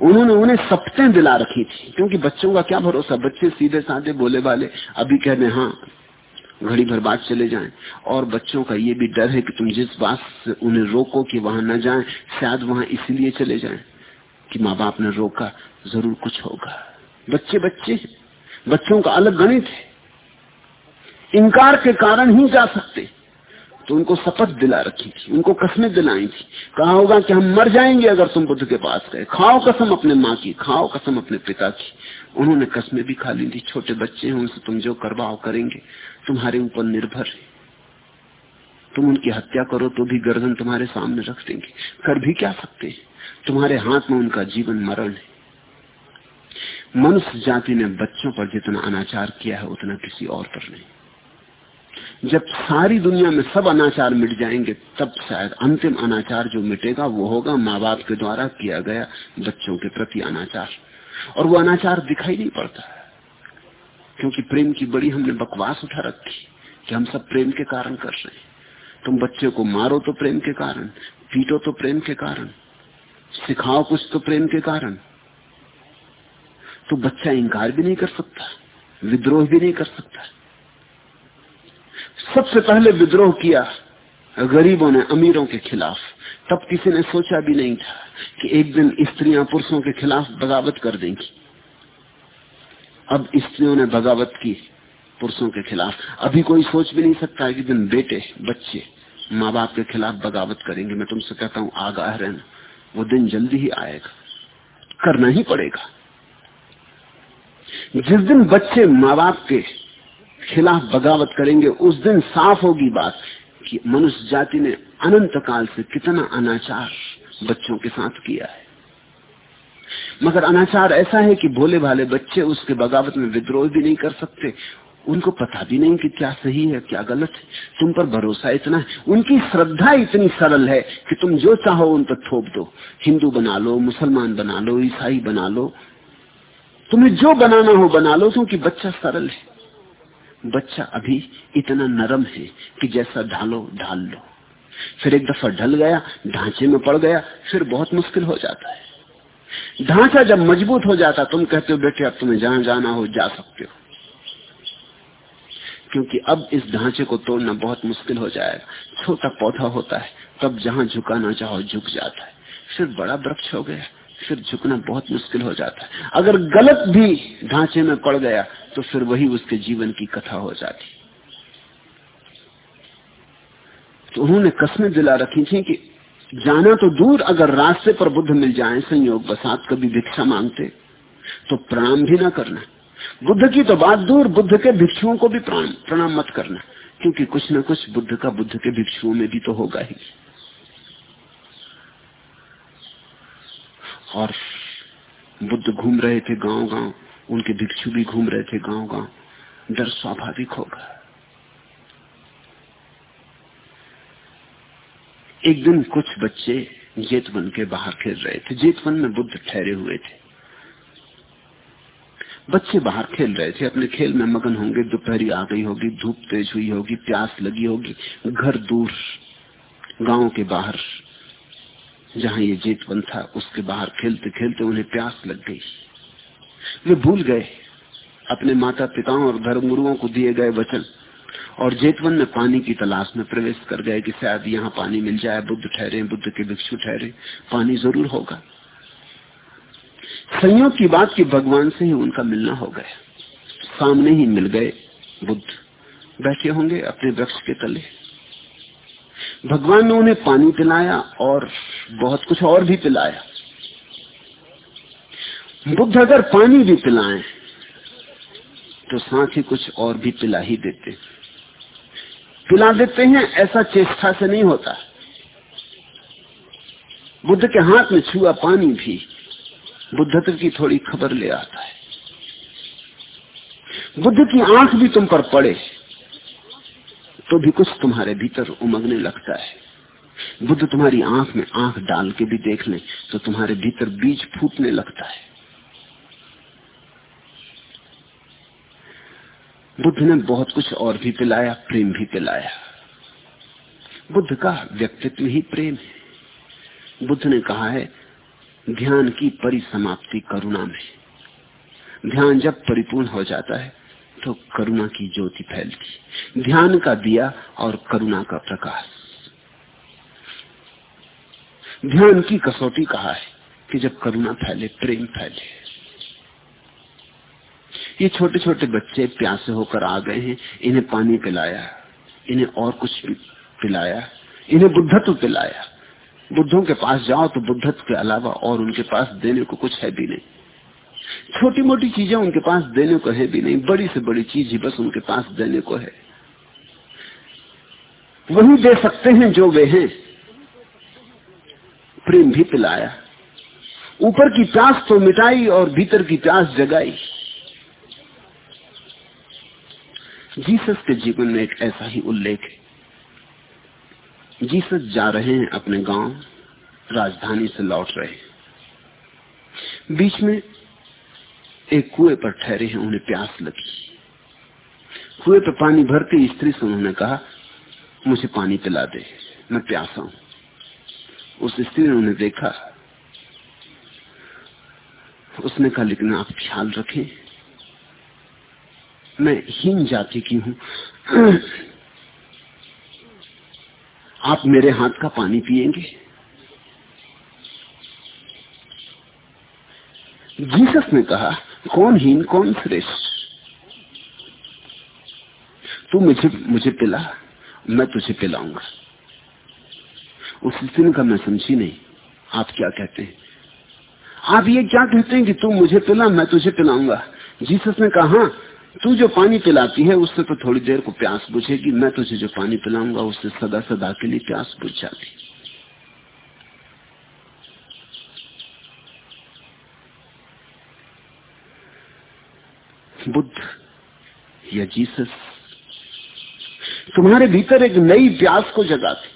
उन्होंने उन्हें सपते दिला रखी थी, क्योंकि बच्चों का क्या भरोसा? बच्चे सीधे साधे बोले वाले अभी कहते हाँ घड़ी भर बाद चले जाएँ। और बच्चों का ये भी डर है कि तुम जिस बात से उन्हें रोको कि वहाँ न जाएँ, शायद वहाँ इसलिए चले जाएँ कि माँ बाप ने रोका, ज़रूर कुछ होगा। बच्चे बच्चे बच्चों का अलग गणित है। इनकार के कारण ही जा सकते। तो उनको शपथ दिला रखी थी, उनको कसमें दिलाई थी। कहा होगा कि हम मर जाएँगे अगर तुम बुद्ध के पास गए। खाओ कसम अपने माँ की, खाओ कसम अपने पिता की। उन्होंने कस्में भी खा ली थी छोटे बच्चे हैं, उनसे तुम जो करवाओ करेंगे, तुम्हारे ऊपर निर्भर है। तुम उनकी हत्या करो तो भी गर्दन तुम्हारे सामने रख देंगे। कर भी क्या सकते हैं? तुम्हारे हाथ में उनका जीवन मरण है। मनुष्य जाति ने बच्चों पर जितना अनाचार किया है, उतना किसी और पर नहीं। जब सारी दुनिया में सब अनाचार मिट जाएँगे, तब शायद अंतिम अनाचार जो मिटेगा, वो होगा माँ बाप के द्वारा किया गया बच्चों के प्रति अनाचार। और वो अनाचार दिखाई नहीं पड़ता। क्योंकि प्रेम की बड़ी हमने बकवास उठा रखी कि हम सब प्रेम के कारण कर रहे हैं। तुम बच्चे को मारो तो प्रेम के कारण, पीटो तो प्रेम के कारण, सिखाओ कुछ तो प्रेम के कारण। तो बच्चा इंकार भी नहीं कर सकता, विद्रोह भी नहीं कर सकता। सबसे पहले विद्रोह किया गरीबों ने, अमीरों के खिलाफ। तब किसी ने सोचा भी नहीं था कि एक दिन स्त्रियाँ पुरुषों के खिलाफ बगावत कर देंगी। अब स्त्रियों ने बगावत की पुरुषों के खिलाफ। अभी कोई सोच भी नहीं सकता कि दिन बेटे, बच्चे माँ बाप के खिलाफ बगावत करेंगे। मैं तुमसे कहता हूँ आगाह रहना। वो दिन जल्दी ही आएगा। करना ही पड़ेगा। जिस दिन बच्चे माँ बाप के खिलाफ बगावत करेंगे, उस दिन साफ़ होगी बात। कि मनुष्य जाति ने अनंत काल से कितना अनाचार बच्चों के साथ किया है। मगर अनाचार ऐसा है कि भोले भाले बच्चे उसके बगावत में विद्रोह भी नहीं कर सकते। उनको पता भी नहीं कि क्या सही है, क्या गलत है। तुम पर भरोसा इतना है। उनकी श्रद्धा इतनी सरल है कि तुम जो चाहो उन पर थोप दो। हिंदू बना लो, मुसलमान बना लो, ईसाई बना लो। तुम्हें जो बनाना हो बना लो, क्योंकि बच्चा सरल है। बच्चा अभी इतना नरम है कि जैसा ढालो ढाल लो। फिर एक दफ़ा ढल गया, ढांचे में पड़ गया, फिर बहुत मुश्किल हो जाता है। ढांचा जब मज़बूत हो जाता, तुम कहते हो, बेटे, अब तुम्हें जहाँ जाना हो, जा सकते हो। क्योंकि अब इस ढांचे को तोड़ना बहुत मुश्किल हो जाएगा। छोटा पौधा होता है, तब जहाँ झुकाना चाहो, झुक जाता है। फिर बड़ा वृक्ष हो गया, फिर झुकना बहुत मुश्किल हो जाता है। अगर गलत भी ढांचे में पड़ गया तो फिर वही उसके जीवन की कथा हो जाती। तो उन्होंने कस्में दिला रखी थी कि जाना तो दूर अगर रास्ते पर बुद्ध मिल जाए, संयोग बसात कभी भिक्षा मांगते तो प्रणाम भी ना करना। बुद्ध की तो बात दूर, बुद्ध के भिक्षुओं को भी प्रणाम प्रणाम मत करना, क्योंकि कुछ ना कुछ बुद्ध का बुद्ध के भिक्षुओं में भी तो होगा ही। और बुद्ध घूम रहे थे गाँव गाँव उनके भिक्षु भी घूम रहे थे गाँव गाँव डर स्वाभाविक होगा। एक दिन कुछ बच्चे जेतवन के बाहर खेल रहे थे। जेतवन में बुद्ध ठहरे हुए थे। बच्चे बाहर खेल रहे थे। अपने खेल में मगन होंगे। दोपहरी आ गई होगी, धूप तेज हुई होगी, प्यास लगी होगी। घर दूर, गाँव के बाहर, जहाँ ये जेतवन था, उसके बाहर खेलते खेलते उन्हें प्यास लग गई। वे भूल गए। अपने माता पिताओं और धर्मगुरुओं को दिए गए वचन और जेतवन में पानी की तलाश में प्रवेश कर गए कि शायद यहाँ पानी मिल जाए, बुद्ध ठहरे, बुद्ध के भिक्षु ठहरे, पानी ज़रूर होगा। संयोग की बात की भगवान से ही उनका मिलना हो गया। सामने ही मिल गए बुद्ध। बैठे होंगे अपने वृक्ष के तले। भगवान ने उन्हें पानी पिलाया और बहुत कुछ और भी पिलाया। बुद्ध अगर पानी भी पिलाएँ तो साथ ही कुछ और भी पिला ही देते। पिला देते हैं, ऐसा चेष्टा से नहीं होता। बुद्ध के हाथ में छुआ पानी भी बुद्धत्व की थोड़ी खबर ले आता है। बुद्ध की आँख भी तुम पर पड़े तो भी कुछ तुम्हारे भीतर उमगने लगता है। बुद्ध तुम्हारी आँख में आँख डाल के भी देख ले तो तुम्हारे भीतर बीज फूटने लगता है। बुद्ध ने बहुत कुछ और भी पिलाया, प्रेम भी पिलाया। बुद्ध का व्यक्तित्व ही प्रेम है। बुद्ध ने कहा है, ध्यान की परिसमाप्ति करुणा में। ध्यान जब परिपूर्ण हो जाता है तो करुणा की ज्योति फैलती। ध्यान का दिया और करुणा का प्रकाश। ध्यान की कसौटी कहा है कि जब करुणा फैले, प्रेम फैले। ये छोटे छोटे बच्चे प्यासे होकर आ गए हैं, इन्हें पानी पिलाया, इन्हें और कुछ पिलाया, इन्हें बुद्धत्व पिलाया। बुद्धों के पास जाओ तो बुद्धत्व के अलावा और उनके पास देने को कुछ है भी नहीं। छोटी मोटी चीज़ें उनके पास देने को है भी नहीं, बड़ी से बड़ी चीज़ ही बस उनके पास देने को है। वही दे सकते हैं जो वे हैं। प्रेम भी पिलाया। ऊपर की प्यास तो मिटाई और भीतर की प्यास जगाई। जीसस के जीवन में एक ऐसा ही उल्लेख है। जीसस जा रहे हैं अपने गाँव, राजधानी से लौट रहे हैं। बीच में एक कुएँ पर ठहरे हैं, उन्हें प्यास लगी। कुएँ पर पानी भर के स्त्री से उन्होंने कहा, मुझे पानी पिला दे, मैं प्यासा हूँ उस स्त्री ने उन्हें देखा। उसने कहा, लेकिन आप ख्याल रखें मैं हीन जाति की हूँ। आप मेरे हाथ का पानी पिएँगे? जीसस ने कहा, कौन हीन, कौन श्रेष्ठ? तू मुझे मुझे पिला, मैं तुझे पिलाऊँगा। उस स्थिति ने कहा मैं समझी नहीं, आप क्या कहते हैं? आप ये क्या कहते हैं कि तू मुझे पिला, मैं तुझे पिलाऊँगा? जीसस ने कहा हाँ तू जो पानी पिलाती है, उससे तो थोड़ी देर को प्यास बुझेगी। मैं तुझे जो पानी पिलाऊँगा, उससे सदा सदा के लिए प्यास बुझ जाती। बुद्ध या जीसस, तुम्हारे भीतर एक नई प्यास को जगाते।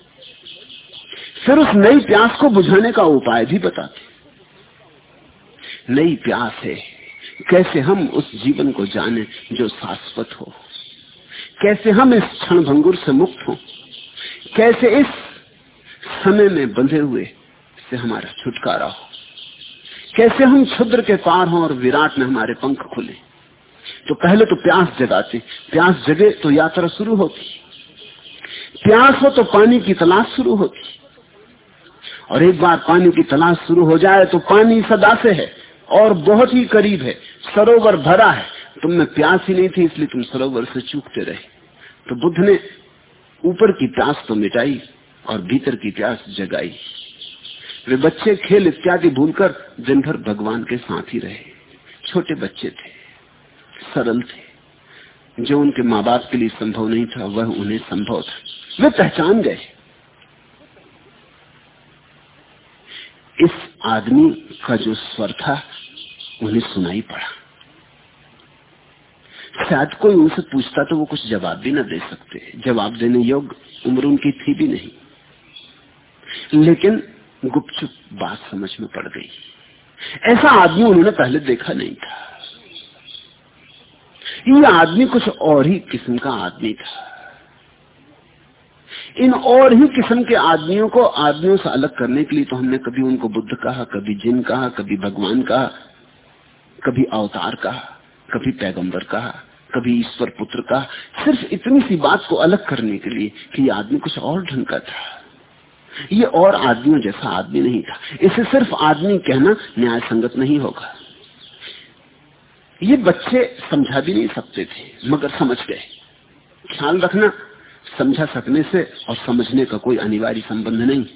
फिर उस नई प्यास को बुझाने का उपाय भी बताते। नई प्यास है। कैसे हम उस जीवन को जाने जो शाश्वत हो? कैसे हम इस क्षण भंगुर से मुक्त हो? कैसे इस समय में बंधे हुए से हमारा छुटकारा हो? कैसे हम क्षुद्र के पार हों और विराट में हमारे पंख खुले? तो पहले तो प्यास जगाते, प्यास जगे तो यात्रा शुरू होती। प्यास हो तो पानी की तलाश शुरू होती। और एक बार पानी की तलाश शुरू हो जाए तो पानी सदा से है और बहुत ही करीब है। सरोवर भरा है। तुम में प्यास ही नहीं थी, इसलिए तुम सरोवर से चूकते रहे। तो बुद्ध ने ऊपर की प्यास तो मिटाई और भीतर की प्यास जगाई। वे बच्चे, खेल इत्यादि भूलकर दिन भर भगवान के साथ ही रहे। छोटे बच्चे थे, सरल थे। जो उनके माँ बाप के लिए संभव नहीं था, वह उन्हें संभव था। वे पहचान गए। इस आदमी का जो स्वर था उन्हें सुनाई पड़ा। शायद कोई उनसे पूछता तो वो कुछ जवाब भी ना दे सकते। जवाब देने योग्य उम्र उनकी थी भी नहीं। लेकिन गुपचुप बात समझ में पड़ गई। ऐसा आदमी उन्होंने पहले देखा नहीं था। ये आदमी कुछ और ही किस्म का आदमी था। इन और ही किस्म के आदमियों को आदमियों से अलग करने के लिए तो हमने कभी उनको बुद्ध कहा, कभी जिन कहा, कभी भगवान कहा। कभी अवतार कहा कभी पैगंबर कहा कभी ईश्वर पुत्र कहा सिर्फ़ इतनी सी बात को अलग करने के लिए कि यह आदमी कुछ और ढंग का था। ये और आदमियों जैसा आदमी नहीं था। इसे सिर्फ़ आदमी कहना न्याय संगत नहीं होगा। ये बच्चे समझा भी नहीं सकते थे, मगर समझ गए। ख्याल रखना, समझा सकने से और समझने का कोई अनिवार्य संबंध नहीं।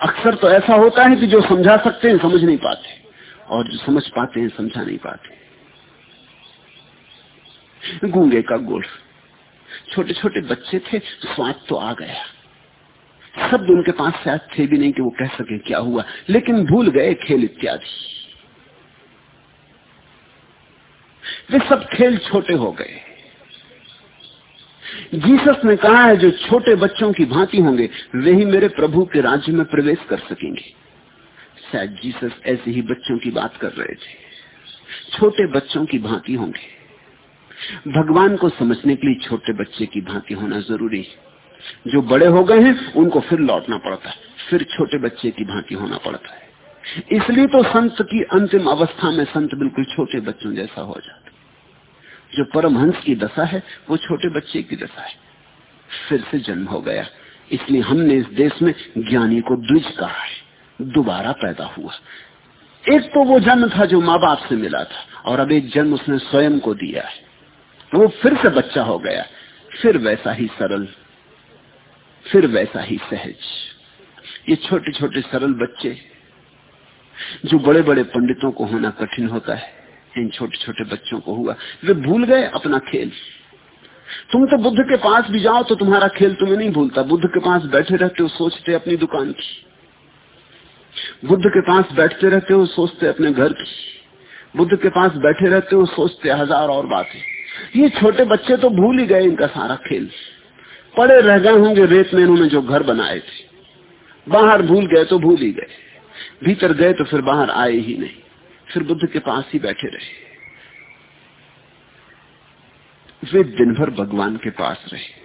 अक्सर तो ऐसा होता है कि जो समझा सकते हैं, समझ नहीं पाते। और जो समझ पाते हैं, समझा नहीं पाते। गूँगे का गुड़ छोटे छोटे बच्चे थे, स्वाद तो आ गया। शब्द उनके पास शायद थे भी नहीं कि वो कह सके क्या हुआ, लेकिन भूल गए खेल इत्यादि। वे सब खेल छोटे हो गए। जीसस ने कहा है, जो छोटे बच्चों की भांति होंगे, वे ही मेरे प्रभु के राज्य में प्रवेश कर सकेंगे। शायद जीसस ऐसे ही बच्चों की बात कर रहे थे। छोटे बच्चों की भांति होंगे। भगवान को समझने के लिए छोटे बच्चे की भांति होना ज़रूरी है। जो बड़े हो गए हैं, उनको फिर लौटना पड़ता है। फिर छोटे बच्चे की भांति होना पड़ता है। इसलिए तो संत की अंतिम अवस्था में संत बिल्कुल छोटे बच्चों जैसा हो जाता जो परमहंस की दशा है, वो छोटे बच्चे की दशा है। फिर से जन्म हो गया। इसलिए हमने इस देश में ज्ञानी को द्विज कहा है। दोबारा पैदा हुआ। एक तो वो जन्म था जो माँ बाप से मिला था, और अब एक जन्म उसने स्वयं को दिया है। वो फिर से बच्चा हो गया। फिर वैसा ही सरल, फिर वैसा ही सहज। ये छोटे छोटे सरल बच्चे, जो बड़े बड़े पंडितों को होना कठिन होता है, इन छोटे छोटे बच्चों को हुआ। वे भूल गए अपना खेल। तुम तो बुद्ध के पास भी जाओ तो तुम्हारा खेल तुम्हें नहीं भूलता। बुद्ध के पास बैठे रहते हो, सोचते अपनी दुकान की। बुद्ध के पास बैठते रहते हो, सोचते अपने घर की। बुद्ध के पास बैठे रहते हो, सोचते हज़ार और बातें। ये छोटे बच्चे तो भूल ही गए इनका सारा खेल। पड़े रह गए होंगे रेत में इन्होंने जो घर बनाए थे। बाहर भूल गए तो भूल ही गए। भीतर गए तो फिर बाहर आए ही नहीं। फिर बुद्ध के पास ही बैठे रहे। वे दिन भर भगवान के पास रहे।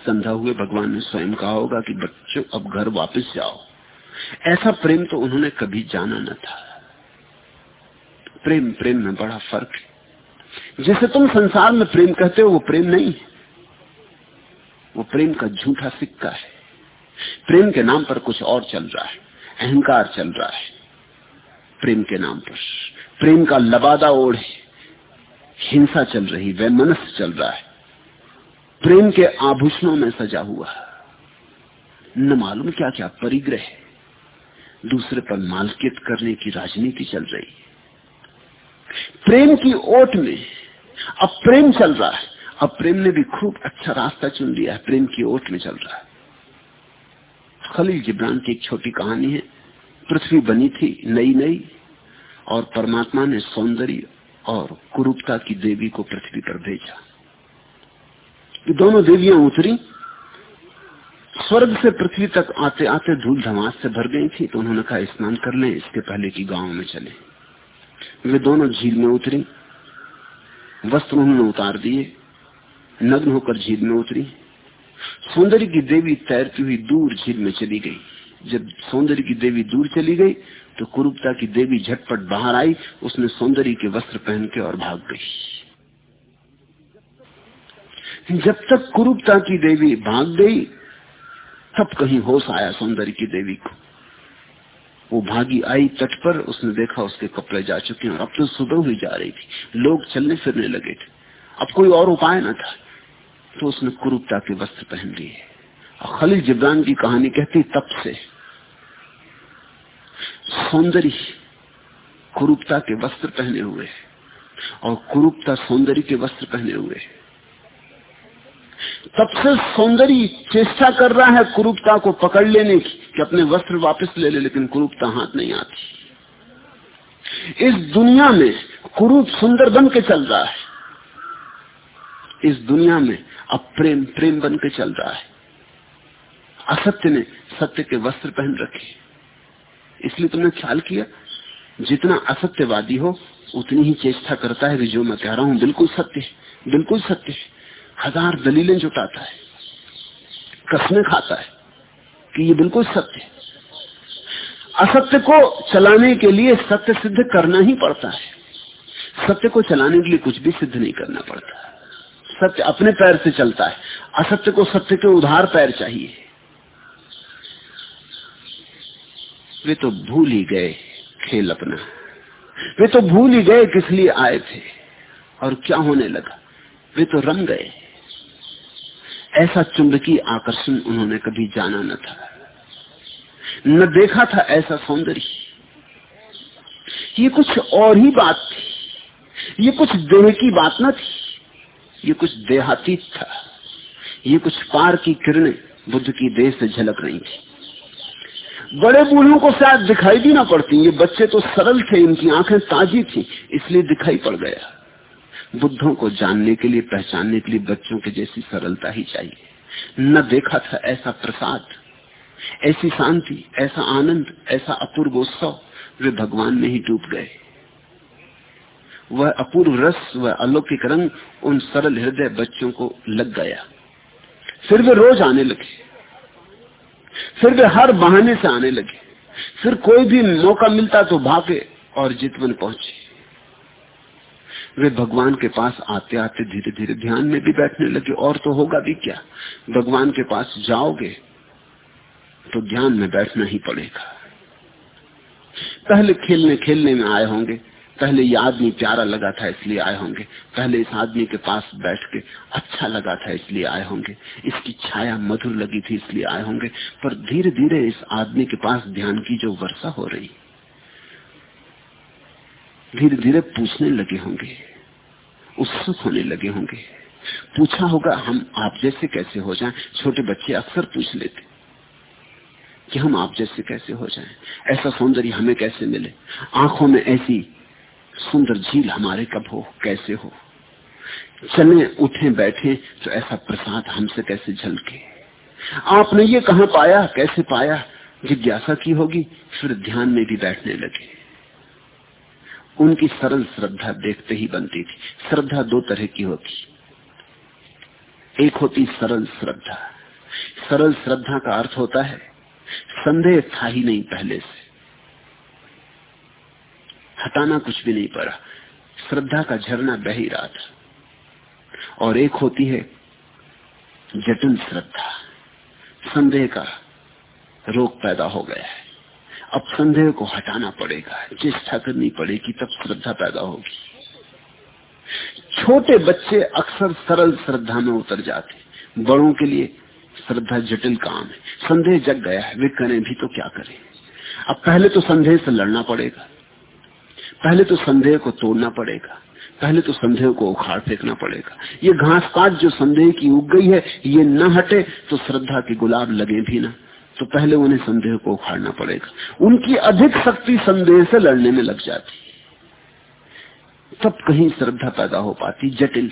संध्या हुए भगवान ने स्वयं कहा होगा कि बच्चों, अब घर वापस जाओ। ऐसा प्रेम तो उन्होंने कभी जाना न था। प्रेम प्रेम में बड़ा फ़र्क है। जैसे तुम संसार में प्रेम कहते हो, वो प्रेम नहीं है। वो प्रेम का झूठा सिक्का है। प्रेम के नाम पर कुछ और चल रहा है। अहंकार चल रहा है। प्रेम के नाम पर। प्रेम का लबादा ओढ़ हिंसा चल रही वह मनस चल रहा है। प्रेम के आभूषणों में सजा हुआ। न मालूम क्या क्या परिग्रह दूसरे पर मालकियत करने की राजनीति चल रही है। प्रेम की ओट में अब प्रेम चल रहा है। अब प्रेम ने भी खूब अच्छा रास्ता चुन लिया है। प्रेम की ओट में चल रहा है। खलील जिब्रान की एक छोटी कहानी है। पृथ्वी बनी थी नई नई और परमात्मा ने सौंदर्य और कुरूपता की देवी को पृथ्वी पर भेजा। दोनों देवियाँ उतरी। स्वर्ग से पृथ्वी तक आते आते धूल धमास से भर गई थी तो उन्होंने कहा, स्नान कर लें, इसके पहले कि गाँव में चले। वे दोनों झील में उतरी। वस्त्र उन्होंने उतार दिए। नग्न होकर झील में उतरी। सौंदर्य की देवी तैरती हुई दूर झील में चली गई। जब सौंदर्य की देवी दूर चली गई तो कुरूपता की देवी झटपट बाहर आई। उसने सौंदर्य के वस्त्र पहन के और भाग गई। जब तक कुरूपता की देवी भाग गई तब कहीं होश आया सौंदर्य की देवी को। वो भागी आई, तट पर उसने देखा उसके कपड़े जा चुके हैं और अब तो सुबह हुई जा रही थी। लोग चलने फिरने लगे थे। अब कोई और उपाय न था। तो उसने कुरूपता के वस्त्र पहन लिए। और खलील जिब्रान की कहानी कहती तब से। सौंदर्य, कुरूपता के वस्त्र पहने हुए। और कुरूपता सौंदर्य के वस्त्र पहने हुए। तब से सौंदर्य चेष्टा कर रहा है कुरूपता को पकड़ लेने की कि अपने वस्त्र वापस ले ले, लेकिन कुरूपता हाथ नहीं आती। इस दुनिया में कुरूप सुंदर बन के चल रहा है। इस दुनिया में अब प्रेम प्रेम बन के चल रहा है। असत्य ने सत्य के वस्त्र पहन रखे। इसलिए तुमने ख्याल किया, जितना असत्यवादी हो, उतनी ही चेष्टा करता है कि जो मैं कह रहा हूँ बिल्कुल सत्य है, बिल्कुल सत्य है। हज़ार दलीलें जुटाता है, कसमें खाता है, कि ये बिल्कुल सत्य है। असत्य को चलाने के लिए सत्य सिद्ध करना ही पड़ता है। सत्य को चलाने के लिए कुछ भी सिद्ध नहीं करना पड़ता। सत्य अपने पैर से चलता है। असत्य को सत्य के उधार पैर चाहिए। वे तो भूल ही गए खेल अपना। वे तो भूल ही गए किस लिए आए थे और क्या होने लगा। वे तो रम गए। ऐसा चुंबकीय आकर्षण उन्होंने कभी जाना न था। न देखा था ऐसा सौंदर्य। ये कुछ और ही बात थी। ये कुछ देह की बात न थी। ये कुछ देहातीत था। ये कुछ पार की किरणें बुद्ध की देह से झलक रही थी। बड़े बूढ़ों को शायद दिखाई भी ना पड़ती। ये बच्चे तो सरल थे, इनकी आँखें ताजी थी, इसलिए दिखाई पड़ गया। बुद्धों को जानने के लिए, पहचानने के लिए बच्चों के जैसी सरलता ही चाहिए। न देखा था ऐसा प्रसाद, ऐसी शांति, ऐसा आनंद, ऐसा अपूर्व उत्सव वे भगवान में ही डूब गए। वह अपूर्व रस, वह अलौकिक रंग उन सरल हृदय बच्चों को लग गया। फिर वे रोज आने लगे। फिर वे हर बहाने से आने लगे। फिर कोई भी मौका मिलता तो भागे और जितवन पहुँचे। वे भगवान के पास आते आते धीरे धीरे ध्यान में भी बैठने लगे, और तो होगा भी क्या? भगवान के पास जाओगे तो ध्यान में बैठना ही पड़ेगा। पहले खेलने खेलने में आए होंगे। पहले ये आदमी प्यारा लगा था, इसलिए आए होंगे। पहले इस आदमी के पास बैठ के अच्छा लगा था, इसलिए आए होंगे। इसकी छाया मधुर लगी थी, इसलिए आए होंगे। पर धीरे धीरे इस आदमी के पास ध्यान की जो वर्षा हो रही धीरे धीरे पूछने लगे होंगे। उत्सुक होने लगे होंगे। पूछा होगा, हम आप जैसे कैसे हो जाएँ? छोटे बच्चे अक्सर पूछ लेते कि हम आप जैसे कैसे हो जाएँ? ऐसा सौंदर्य हमें कैसे मिले? आँखों में ऐसी सुंदर झील हमारे कब हो, कैसे हो? चले, उठे, बैठे तो ऐसा प्रसाद हमसे कैसे झलके? आपने ये कहा पाया, कैसे पाया? जिज्ञासा की होगी, फिर ध्यान में भी बैठने लगे। उनकी सरल श्रद्धा देखते ही बनती थी। श्रद्धा दो तरह की होती। एक होती सरल श्रद्धा। सरल श्रद्धा का अर्थ होता है, संदेह था ही नहीं पहले से। हटाना कुछ भी नहीं पड़ा। श्रद्धा का झरना बह ही रहा था। और एक होती है जटिल श्रद्धा। संदेह का रोग पैदा हो गया है। अब संदेह को हटाना पड़ेगा। चेष्टा करनी पड़ेगी, तब श्रद्धा पैदा होगी। छोटे बच्चे अक्सर सरल श्रद्धा में उतर जाते बड़ों के लिए श्रद्धा जटिल काम है। संदेह जग गया है, वे करें भी तो क्या करें। अब पहले तो संदेह से लड़ना पड़ेगा। पहले तो संदेह को तोड़ना पड़ेगा। पहले तो संदेह को उखाड़ फेंकना पड़ेगा। ये घास पात जो संदेह की उग गई है, ये न हटे तो श्रद्धा के गुलाब लगे भी ना। तो पहले उन्हें संदेह को उखाड़ना पड़ेगा। उनकी अधिक शक्ति संदेह से लड़ने में लग जाती। तब कहीं श्रद्धा पैदा हो पाती, जटिल।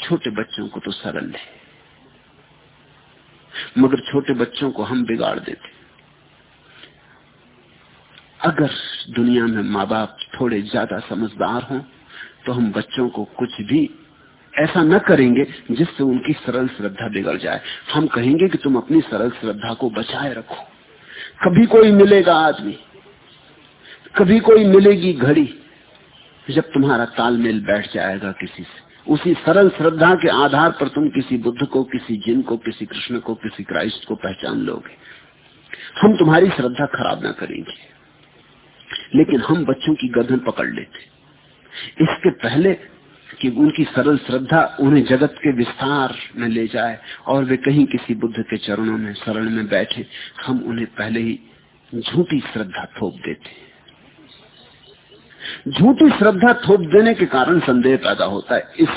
छोटे बच्चों को तो सरल है मगर छोटे बच्चों को हम बिगाड़ देते। अगर दुनिया में माँ बाप थोड़े ज़्यादा समझदार हों तो हम बच्चों को कुछ भी ऐसा न करेंगे जिससे उनकी सरल श्रद्धा बिगड़ जाए। हम कहेंगे कि तुम अपनी सरल श्रद्धा को बचाए रखो। कभी कोई मिलेगा आदमी, कभी कोई मिलेगी घड़ी, जब तुम्हारा तालमेल बैठ जाएगा किसी से। उसी सरल श्रद्धा के आधार पर तुम किसी बुद्ध को, किसी जिन को, किसी कृष्ण को, किसी क्राइस्ट को पहचान लोगे। हम तुम्हारी श्रद्धा खराब ना करेंगे, लेकिन हम बच्चों की गर्दन पकड़ लेते। इसके पहले कि उनकी सरल श्रद्धा उन्हें जगत के विस्तार में ले जाए और वे कहीं किसी बुद्ध के चरणों में, शरण में बैठे, हम उन्हें पहले ही झूठी श्रद्धा थोप देते झूठी श्रद्धा थोप देने के कारण संदेह पैदा होता है। इस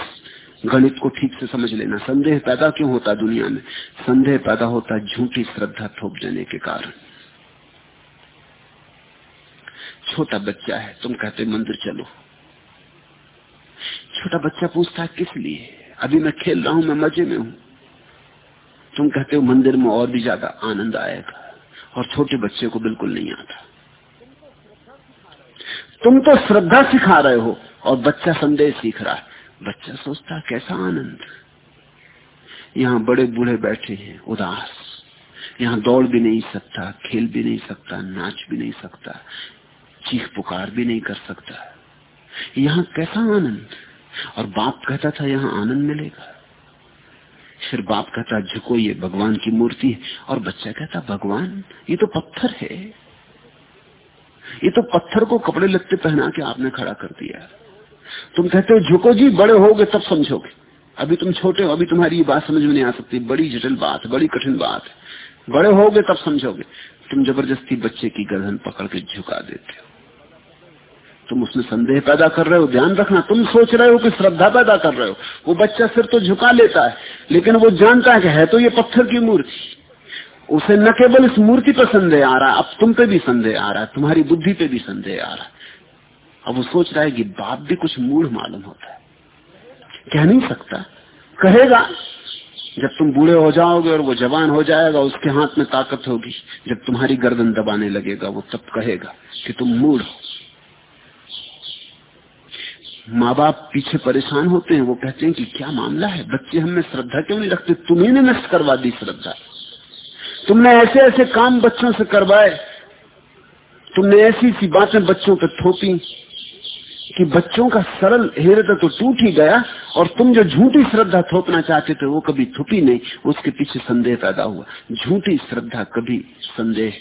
गणित को ठीक से समझ लेना। संदेह पैदा क्यों होता दुनिया में? संदेह पैदा होता झूठी श्रद्धा थोप देने के कारण। छोटा बच्चा है, तुम कहते मंदिर चलो। छोटा बच्चा पूछता है, किस लिए? अभी मैं खेल रहा हूँ, मैं मज़े में हूँ। तुम कहते हो, मंदिर में और भी ज़्यादा आनंद आएगा और छोटे बच्चे को बिल्कुल नहीं आता। तुम तो श्रद्धा सिखा रहे हो और बच्चा संदेह सीख रहा है। बच्चा सोचता कैसा आनंद? यहाँ बड़े बूढ़े बैठे हैं, उदास। यहाँ दौड़ भी नहीं सकता, खेल भी नहीं सकता, नाच भी नहीं सकता, चीख पुकार भी नहीं कर सकता। यहाँ कैसा आनंद? और बाप कहता था, यहाँ आनंद मिलेगा। फिर बाप कहता, झुको, ये भगवान की मूर्ति है। और बच्चा कहता, भगवान, ये तो पत्थर है। ये तो पत्थर को कपड़े लगते पहना के आपने खड़ा कर दिया तुम कहते हो, झुको जी, बड़े होगे तब समझोगे। अभी तुम छोटे हो, अभी तुम्हारी ये बात समझ में नहीं आ सकती। बड़ी जटिल बात, बड़ी कठिन बात बड़े होगे तब समझोगे। तुम ज़बरदस्ती बच्चे की गर्दन पकड़ के झुका देते हो। तुम उसमें संदेह पैदा कर रहे हो, ध्यान रखना, तुम सोच रहे हो कि श्रद्धा पैदा कर रहे हो। वो बच्चा सिर तो झुका लेता है, लेकिन वो जानता है कि है तो ये पत्थर की मूर्ति। उसे न केवल इस मूर्ति पर संदेह आ रहा है, अब तुम पे भी संदेह आ रहा है, तुम्हारी बुद्धि पे भी संदेह आ रहा है। अब वो सोच रहा है कि बाप भी कुछ मूढ़ मालूम होता है। कह नहीं सकता। कहेगा, जब तुम बूढ़े हो जाओगे और वो जवान हो जाएगा, उसके हाथ में ताकत होगी। जब तुम्हारी गर्दन दबाने लगेगा, वो तब कहेगा कि तुम मूढ़ हो। माँ बाप पीछे परेशान होते हैं, वो कहते हैं कि क्या मामला है? बच्चे हमें श्रद्धा क्यों नहीं रखते? तुम्ही नष्ट करवा दी श्रद्धा। तुमने ऐसे ऐसे काम बच्चों से करवाए। तुमने ऐसी सी बातें बच्चों पर थोपी कि बच्चों का सरल हृदय तो टूट ही गया और तुम जो झूठी श्रद्धा थोपना चाहते थे, वो कभी थुपी नहीं। उसके पीछे संदेह पैदा हुआ। झूठी श्रद्धा कभी संदेह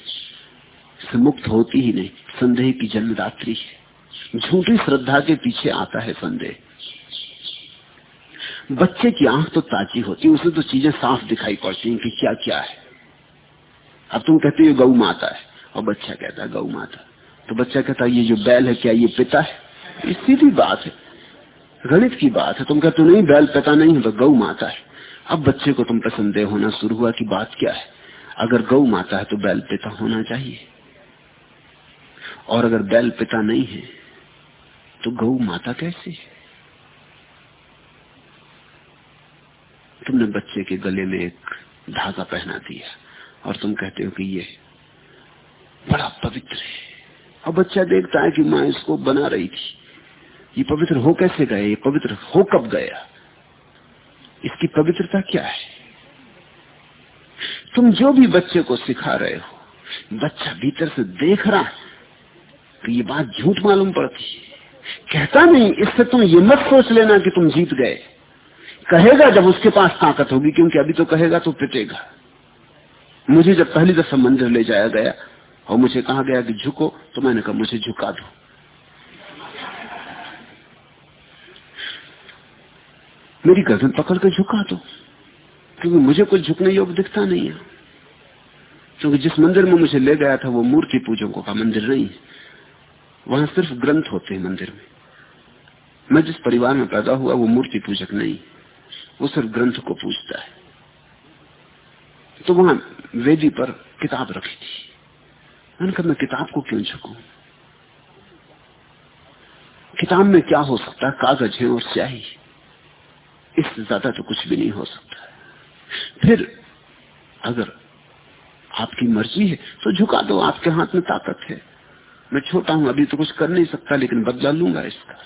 से मुक्त होती ही नहीं। संदेह की जन्मदात्री है। झूठी श्रद्धा के पीछे आता है संदेह बच्चे की आँख तो ताजी होती है उसे तो चीज़ें साफ़ दिखाई पड़ती हैं कि क्या क्या है। अब तुम कहते हो गौ माता है, और बच्चा कहता है गौ माता। तो बच्चा कहता है, ये जो बैल है, क्या ये पिता है? सीधी बात है। गणित की बात है, तुम कहते हो, नहीं, बैल पिता नहीं है तो गौ माता है। अब बच्चे को तुम पर संदेह होना शुरू हुआ कि बात क्या है। अगर गौ माता है तो बैल पिता होना चाहिए। और अगर बैल पिता नहीं है तो गौ माता कैसी है? तुमने बच्चे के गले में एक धागा पहना दिया और तुम कहते हो कि ये बड़ा पवित्र है। और बच्चा देखता है कि माँ इसको बना रही थी। ये पवित्र हो कैसे गए ये पवित्र हो कब गया? इसकी पवित्रता क्या है? तुम जो भी बच्चे को सिखा रहे हो, बच्चा भीतर से देख रहा है कि ये बात झूठ मालूम पड़ती है। कहता नहीं, इससे तुम ये मत सोच लेना कि तुम जीत गए। कहेगा जब उसके पास ताकत होगी, क्योंकि अभी तो कहेगा तो पिटेगा। मुझे जब पहली दफ़ा मंदिर ले जाया गया और मुझे कहा गया कि झुको तो मैंने कहा, मुझे झुका दो। मेरी गर्दन पकड़ के झुका दो, क्योंकि मुझे कुछ झुकने योग्य दिखता नहीं है। क्योंकि जिस मंदिर में मुझे ले गया था, वो मूर्ति पूजकों का मंदिर नहीं है। वहाँ सिर्फ़ ग्रंथ होते हैं मंदिर में। मैं जिस परिवार में पैदा हुआ, वो मूर्ति पूजक नहीं। वो सिर्फ़ ग्रंथ को पूजता है। तो वहाँ वेदी पर किताब रखी थी। मैंने कहा, मैं किताब को क्यों झुकू किताब में क्या हो सकता है? कागज़ है और स्याही इससे ज़्यादा तो कुछ भी नहीं हो सकता फिर, अगर आपकी मर्ज़ी है तो झुका दो, आपके हाथ में ताकत है। मैं छोटा हूँ, अभी तो कुछ कर नहीं सकता, लेकिन बदला लूँगा इसका।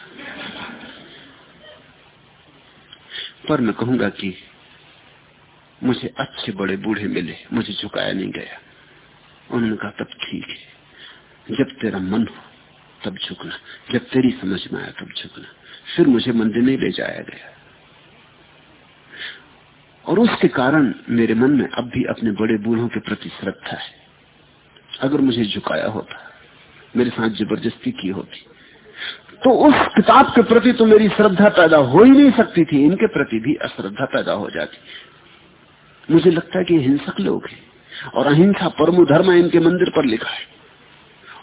पर मैं कहूँगा कि मुझे अच्छे बड़े बूढ़े मिले, मुझे झुकाया नहीं गया। उन्होंने कहा, तब ठीक है। जब तेरा मन हो, तब झुकना। जब तेरी समझ में आया, तब झुकना। फिर मुझे मंदिर नहीं ले जाया गया। और उसके कारण मेरे मन में अब भी अपने बड़े बूढ़ों के प्रति श्रद्धा है। अगर मुझे झुकाया होता मेरे साथ ज़बरदस्ती की होती। तो उस किताब के प्रति तो मेरी श्रद्धा पैदा हो ही नहीं सकती थी, इनके प्रति भी अश्रद्धा पैदा हो जाती। मुझे लगता है कि हिंसक लोग हैं, और अहिंसा परमो धर्म इनके मंदिर पर लिखा है।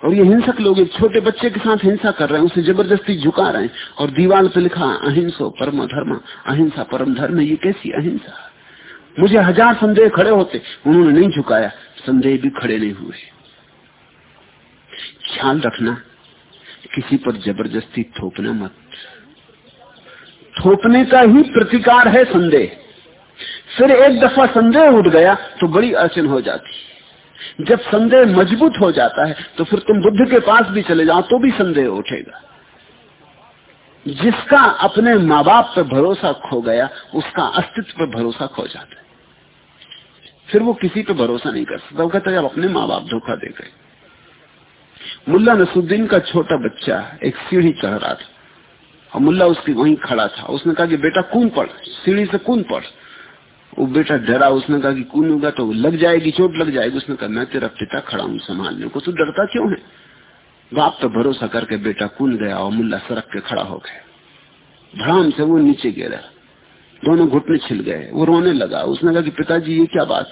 और ये हिंसक लोग एक छोटे बच्चे के साथ हिंसा कर रहे हैं, उसे ज़बरदस्ती झुका रहे हैं, और दीवार पे लिखा, अहिंसो परम धर्म अहिंसा परम धर्म ये कैसी अहिंसा? मुझे हज़ार संदेह खड़े होते, उन्होंने नहीं झुकाया, संदेह भी खड़े नहीं हुए। ख्याल रखना। किसी पर ज़बरदस्ती थोपना मत। थोपने का ही प्रतिकार है संदेह। फिर एक दफ़ा संदेह उठ गया तो बड़ी अड़चन हो जाती। जब संदेह मज़बूत हो जाता है तो फिर तुम बुद्ध के पास भी चले जाओ तो भी संदेह उठेगा। जिसका अपने माँ बाप पर भरोसा खो गया, उसका अस्तित्व पर भरोसा खो जाता है। फिर वो किसी पर भरोसा नहीं कर सकता। वो कहता है अपने माँ बाप धोखा दे गए मुल्ला नसुद्दीन का छोटा बच्चा एक सीढ़ी चढ़ रहा था। और मुल्ला उसकी वहीं खड़ा था। उसने कहा कि बेटा कून पड़, सीढ़ी से कून पड़। वो बेटा डरा, उसने कहा कि कूनूँगा तो लग जाएगी, चोट लग जाएगी। उसने कहा, मैं तेरा पिता खड़ा हूँ संभालने को तू डरता क्यों है? बाप पर भरोसा करके बेटा कून गया और मुल्ला सड़क के खड़ा हो गया। भड़ाम से वो नीचे गिरा। दोनों घुटने छिल गए। वो रोने लगा। उसने कहा कि पिताजी, ये क्या बात?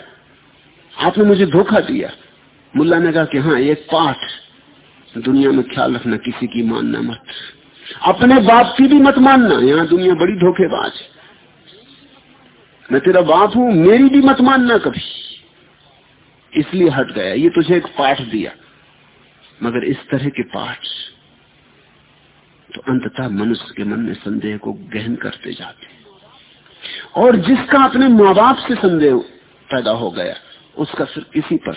आपने मुझे धोखा दिया। मुल्ला ने कहा कि हाँ एक पाठ। दुनिया में ख्याल रखना किसी की मानना मत। अपने बाप की भी मत मानना। यहाँ दुनिया बड़ी धोखेबाज है। मैं तेरा बाप हूँ, मेरी भी मत मानना कभी। इसलिए हट गया। ये तुझे एक पाठ दिया। मगर इस तरह के पाठ तो अंततः मनुष्य के मन में संदेह को गहन करते जाते और जिसका अपने माँ बाप से संदेह पैदा हो गया, उसका सिर्फ़ किसी पर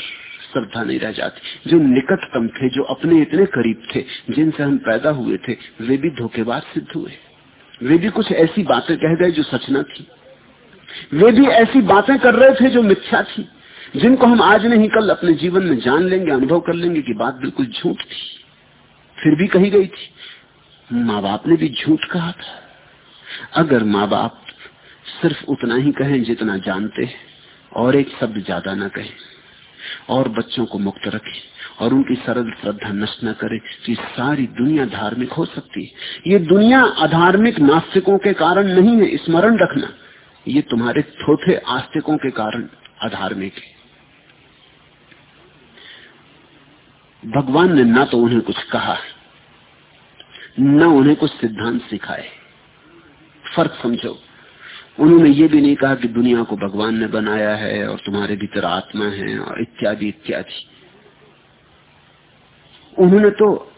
श्रद्धा नहीं रह जाती। जो निकटतम थे, जो अपने इतने करीब थे, जिनसे हम पैदा हुए थे, वे भी धोखेबाज सिद्ध हुए। वे भी कुछ ऐसी बातें कह गए जो सच न थी। वे भी ऐसी बातें कर रहे थे जो मिथ्या थी। जिनको हम आज नहीं, कल अपने जीवन में जान लेंगे, अनुभव कर लेंगे कि बात बिल्कुल झूठ थी। फिर भी कही गई थी माँ बाप ने भी झूठ कहा था। अगर माँ बाप सिर्फ़ उतना ही कहें जितना जानते हैं, और एक शब्द ज़्यादा ना कहें। और बच्चों को मुक्त रखे और उनकी सरल श्रद्धा नष्ट न करे तो सारी दुनिया धार्मिक हो सकती है। ये दुनिया अधार्मिक नास्तिकों के कारण नहीं है, स्मरण रखना। ये तुम्हारे थोथे आस्तिकों के कारण अधार्मिक है। भगवान ने ना तो उन्हें कुछ कहा, न उन्हें कुछ सिद्धांत सिखाए। फ़र्क समझो। उन्होंने ये भी नहीं कहा कि दुनिया को भगवान ने बनाया है और तुम्हारे भीतर आत्मा है और इत्यादि इत्यादि। उन्होंने तो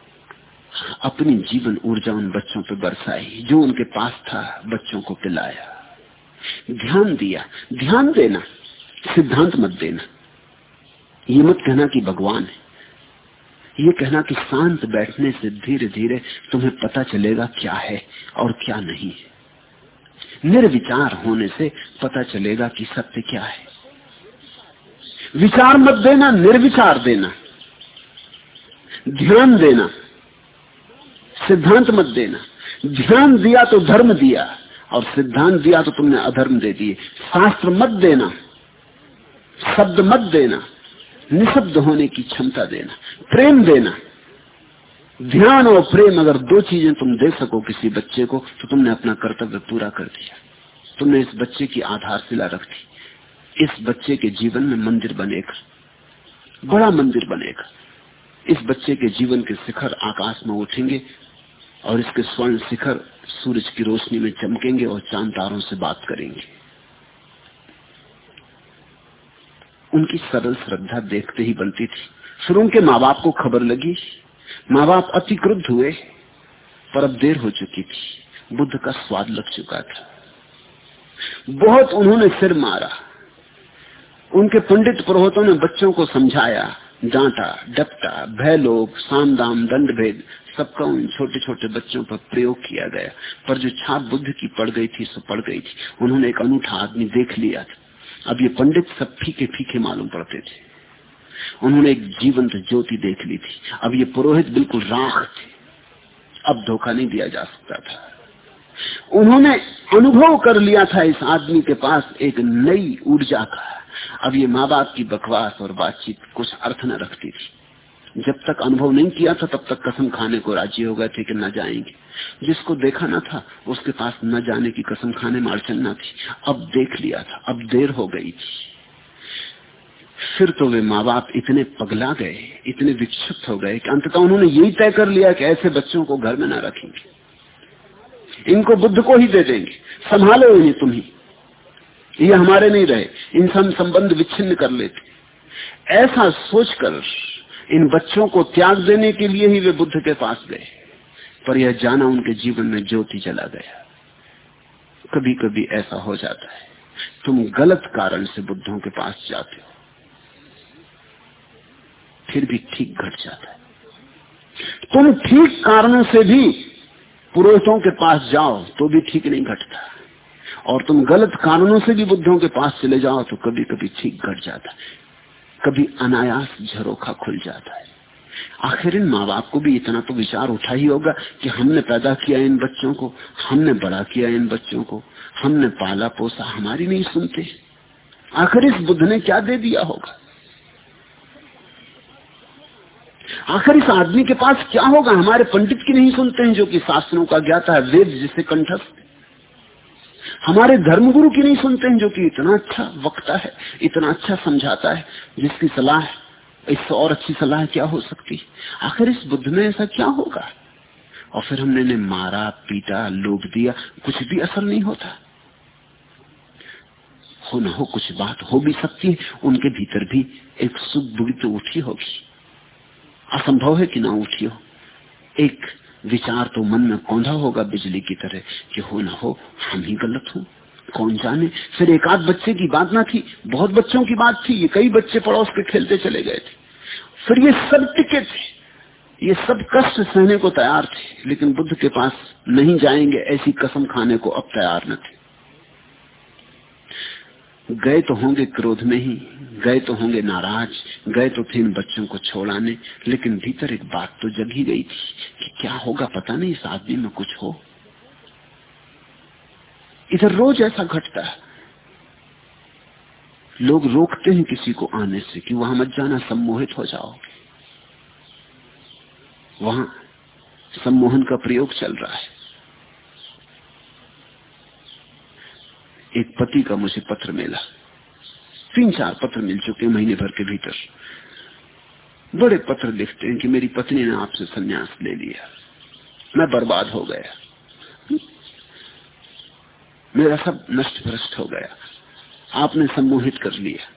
अपनी जीवन ऊर्जा उन बच्चों पर बरसाई, जो उनके पास था, बच्चों को पिलाया। ध्यान दिया। ध्यान देना। सिद्धांत मत देना। ये मत कहना कि भगवान है। ये कहना कि शांत बैठने से धीरे धीरे तुम्हें पता चलेगा क्या है और क्या नहीं है। निर्विचार होने से पता चलेगा कि सत्य क्या है। विचार मत देना, निर्विचार देना। ध्यान देना। सिद्धांत मत देना। ध्यान दिया तो धर्म दिया, और सिद्धांत दिया तो तुमने अधर्म दे दिए। शास्त्र मत देना। शब्द मत देना। निशब्द होने की क्षमता देना। प्रेम देना। ध्यान और प्रेम अगर दो चीज़ें तुम दे सको किसी बच्चे को तो तुमने अपना कर्तव्य पूरा कर दिया। तुमने इस बच्चे की आधारशिला रख दी। इस बच्चे के जीवन में मंदिर बनेगा। बड़ा मंदिर बनेगा। इस बच्चे के जीवन के शिखर आकाश में उठेंगे और इसके स्वर्ण शिखर सूरज की रोशनी में चमकेंगे और चाँद तारों से बात करेंगे। उनकी सरल श्रद्धा देखते ही बनती थी। फिर उनके माँ बाप को खबर लगी माँ बाप अति क्रुद्ध हुए, पर अब देर हो चुकी थी। बुद्ध का स्वाद लग चुका था। बहुत उन्होंने सिर मारा। उनके पंडित पुरोहितों ने बच्चों को समझाया, डांटा, डपटा भय लोग साम दाम दंड भेद सबका उन छोटे छोटे बच्चों पर प्रयोग किया गया। पर जो छाप बुद्ध की पड़ गई थी, सो पड़ गई थी। उन्होंने एक अनूठा आदमी देख लिया था। अब ये पंडित सब फीके फीके मालूम पड़ते थे। उन्होंने एक जीवंत ज्योति देख ली थी। अब ये पुरोहित बिल्कुल राख थे। अब धोखा नहीं दिया जा सकता था। उन्होंने अनुभव कर लिया था इस आदमी के पास एक नई ऊर्जा का। अब ये माँ बाप की बकवास और बातचीत कुछ अर्थ न रखती थी। जब तक अनुभव नहीं किया था, तब तक कसम खाने को राज़ी हो गए थे कि न जाएँगे। जिसको देखा ना था, उसके पास न जाने की कसम खाने में अड़चन न थी। अब देख लिया था, अब देर हो गई थी। फिर तो वे माँ बाप इतने पगला गए, इतने विक्षिप्त हो गए कि अंततः उन्होंने यही तय कर लिया कि ऐसे बच्चों को घर में ना रखेंगे। इनको बुद्ध को ही दे देंगे, संभालो इन्हें तुम ही ये हमारे नहीं रहे हम संबंध विच्छिन्न कर लेते। ऐसा सोचकर इन बच्चों को त्याग देने के लिए ही वे बुद्ध के पास गए, पर यह जाना उनके जीवन में ज्योति जला गया। कभी कभी ऐसा हो जाता है। तुम गलत कारण से बुद्धों के पास जाते हो। फिर भी ठीक घट जाता है। तुम ठीक कारणों से भी पुरोहितों के पास जाओ तो भी ठीक नहीं घटता। और तुम गलत कारणों से भी बुद्धों के पास चले जाओ तो कभी कभी ठीक घट जाता है। कभी अनायास झरोखा खुल जाता है। आखिर इन माँ बाप को भी इतना तो विचार उठा ही होगा कि हमने पैदा किया इन बच्चों को, हमने बड़ा किया इन बच्चों को, हमने पाला पोसा हमारी नहीं सुनते। आखिर इस बुद्ध ने क्या दे दिया होगा? आखिर इस आदमी के पास क्या होगा? हमारे पंडित की नहीं सुनते हैं जो कि शास्त्रों का ज्ञाता है, वेद जिसे कंठस्थ। हमारे धर्मगुरु की नहीं सुनते हैं जो कि इतना अच्छा वक्ता है, इतना अच्छा समझाता है, जिसकी सलाह इससे और अच्छी सलाह क्या हो सकती आखिर इस बुद्ध में ऐसा क्या होगा? और फिर हमने ने मारा, पीटा लोभ दिया, कुछ भी असर नहीं होता। हो ना हो कुछ बात हो भी सकती है, उनके भीतर भी एक सुख बुरी तो उठी होगी। असंभव है कि ना उठी हो एक विचार तो मन में कौंधा होगा बिजली की तरह कि हो ना हो, हम ही गलत हो। कौन जाने? फिर एक आध बच्चे की बात ना थी, बहुत बच्चों की बात थी, ये कई बच्चे पड़ोस के खेलते चले गए थे। फिर ये सब टिके थे, ये सब कष्ट सहने को तैयार थे, लेकिन बुद्ध के पास नहीं जाएँगे, ऐसी कसम खाने को अब तैयार न थे। गए तो होंगे क्रोध में ही, गए तो होंगे नाराज़, गए तो थे इन बच्चों को छोड़ाने, लेकिन भीतर एक बात तो जग ही गई थी कि क्या होगा, पता नहीं, इस आदमी में कुछ हो। इधर रोज ऐसा घटता है। लोग रोकते हैं किसी को आने से कि वहाँ मत जाना, सम्मोहित हो जाओगे वहाँ सम्मोहन का प्रयोग चल रहा है। एक पति का मुझे पत्र मिला। तीन चार पत्र मिल चुके महीने भर के भीतर। बड़े पत्र लिखते हैं कि मेरी पत्नी ने आपसे संन्यास ले लिया। मैं बर्बाद हो गया। मेरा सब नष्ट भ्रष्ट हो गया। आपने सम्मोहित कर लिया।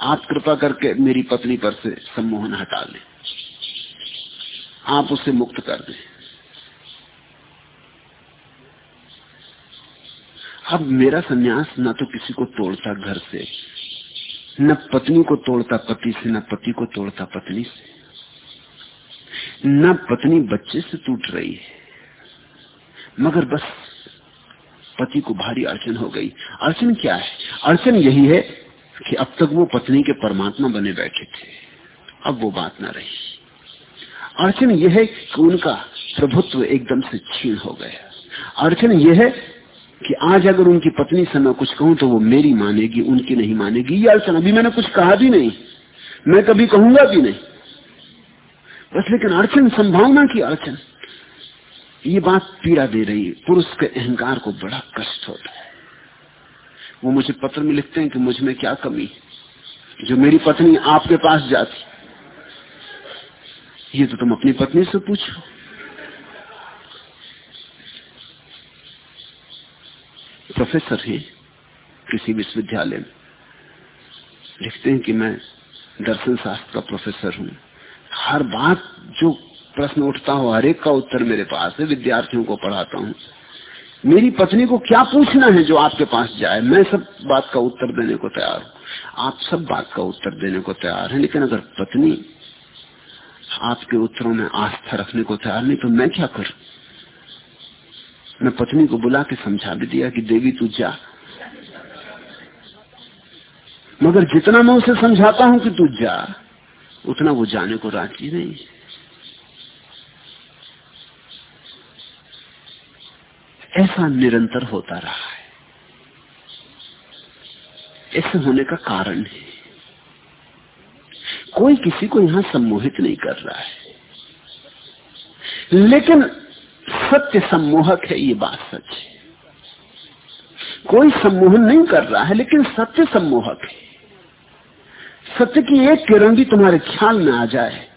आप कृपा करके मेरी पत्नी पर से सम्मोहन हटा लें। आप उसे मुक्त कर दें। अब मेरा सन्यास न तो किसी को तोड़ता घर से, न पत्नी को तोड़ता पति से, न पति को तोड़ता पत्नी से। न पत्नी बच्चे से टूट रही है, मगर बस पति को भारी अड़चन हो गई। अड़चन क्या है? अड़चन यही है कि अब तक वो पत्नी के परमात्मा बने बैठे थे, अब वो बात ना रही। अड़चन यह है कि उनका प्रभुत्व एकदम से छीन हो गया। अड़चन यह है कि आज अगर उनकी पत्नी से मैं कुछ कहूँ तो वो मेरी मानेगी, उनकी नहीं मानेगी। ये अड़चन अभी मैंने कुछ कहा भी नहीं। मैं कभी कहूँगा भी नहीं। बस लेकिन अड़चन, संभावना की अड़चन। ये बात पीड़ा दे रही है। पुरुष के अहंकार को बड़ा कष्ट होता है। वो मुझे पत्र में लिखते हैं कि मुझमें क्या कमी जो मेरी पत्नी आपके पास जाती, ये तो तुम अपनी पत्नी से पूछो। प्रोफेसर हैं किसी विश्वविद्यालय में। लिखते हैं कि मैं दर्शन शास्त्र का प्रोफेसर हूँ। हर बात जो प्रश्न उठता हो, हर एक का उत्तर मेरे पास है, विद्यार्थियों को पढ़ाता हूँ। मेरी पत्नी को क्या पूछना है जो आपके पास जाए? मैं सब बात का उत्तर देने को तैयार हूँ। आप सब बात का उत्तर देने को तैयार है, लेकिन अगर पत्नी आपके उत्तरों में आस्था रखने को तैयार नहीं तो मैं क्या करूँ? मैं पत्नी को बुला के समझा भी दिया कि देवी तू जा। मगर जितना मैं उसे समझाता हूँ कि तू जा, उतना वो जाने को राज़ी नहीं। ऐसा निरंतर होता रहा है। ऐसे होने का कारण है। कोई किसी को यहाँ सम्मोहित नहीं कर रहा है। लेकिन सत्य सम्मोहक है, ये बात सच है। कोई सम्मोहन नहीं कर रहा है, लेकिन सत्य सम्मोहक है। सत्य की एक किरण भी तुम्हारे ख्याल में आ जाए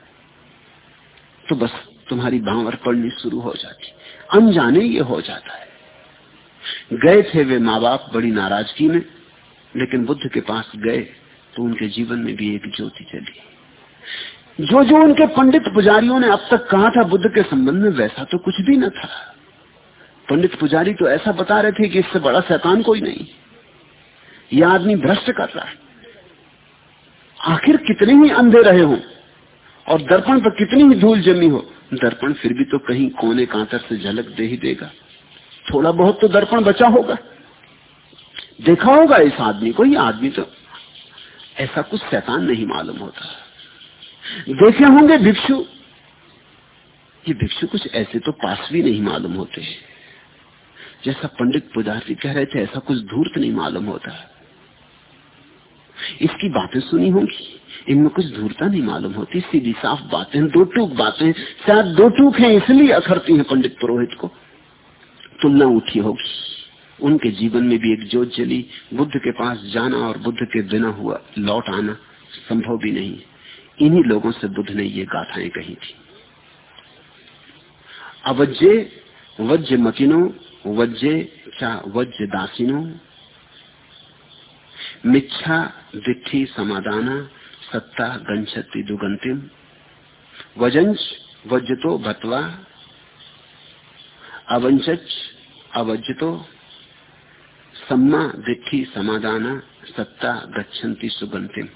तो बस तुम्हारी भावर पड़नी शुरू हो जाती अनजाने ये हो जाता है। गए थे वे माँ बाप बड़ी नाराज़गी में, लेकिन बुद्ध के पास गए तो उनके जीवन में भी एक ज्योति चली। जो जो उनके पंडित पुजारियों ने अब तक कहा था बुद्ध के संबंध में, वैसा तो कुछ भी न था। पंडित पुजारी तो ऐसा बता रहे थे कि इससे बड़ा शैतान कोई नहीं। यह आदमी भ्रष्ट कर रहा है। आखिर कितने ही अंधे रहे हो, और दर्पण पर कितनी ही धूल जमी हो, दर्पण फिर भी तो कहीं कोने कांतर से झलक दे ही देगा। थोड़ा बहुत तो दर्पण बचा होगा। देखा होगा इस आदमी को, ये आदमी तो ऐसा कुछ शैतान नहीं मालूम होता। देखे होंगे भिक्षु। ये भिक्षु कुछ ऐसे तो पास भी नहीं मालूम होते जैसा पंडित पुजारी कह रहे थे, ऐसा कुछ धूर्त नहीं मालूम होता। इसकी बातें सुनी होंगी। इनमें कुछ धूर्ता नहीं मालूम होती। सीधी साफ़ बातें, दो टूक बातें। शायद दो टूक है, इसलिए अखरती है पंडित पुरोहित को। तुलना उठी होगी। उनके जीवन में भी एक जोत जली। बुद्ध के पास जाना और बुद्ध के बिना हुआ लौट आना संभव भी नहीं। इन्हीं लोगों से बुद्ध ने ये गाथाएँ कही थी। अवज्जे वज्य मकिनो, वज्जे चा वज्य दासिनो मिच्छा दिठी समाधाना सत्ता गंछति दुगंतिम वजंच वज्जतो भतवा अवंचच अवज्जतो, सम्मा दिठी समाधाना सत्ता गच्छन्ति सुगंतिम।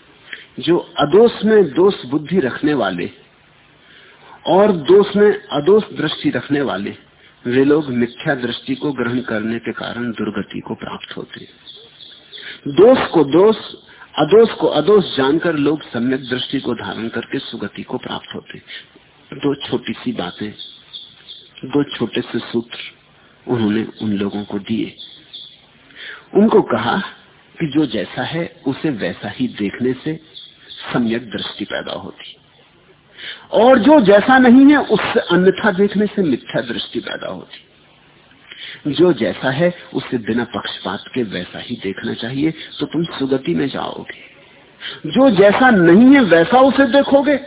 जो अदोष में दोष बुद्धि रखने वाले और दोष में अदोष दृष्टि रखने वाले, वे लोग मिथ्या दृष्टि को ग्रहण करने के कारण दुर्गति को प्राप्त होते दोष को दोष, अदोष को अदोष जानकर लोग सम्यक दृष्टि को धारण करके सुगति को प्राप्त होते दो छोटी सी बातें, दो छोटे से सूत्र उन्होंने उन लोगों को दिए। उनको कहा कि जो जैसा है, उसे वैसा ही देखने से सम्यक दृष्टि पैदा होती। और जो जैसा नहीं है, उससे अन्यथा देखने से मिथ्या दृष्टि पैदा होती। जो जैसा है, उसे बिना पक्षपात के वैसा ही देखना चाहिए तो तुम सुगति में जाओगे। जो जैसा नहीं है, वैसा उसे देखोगे।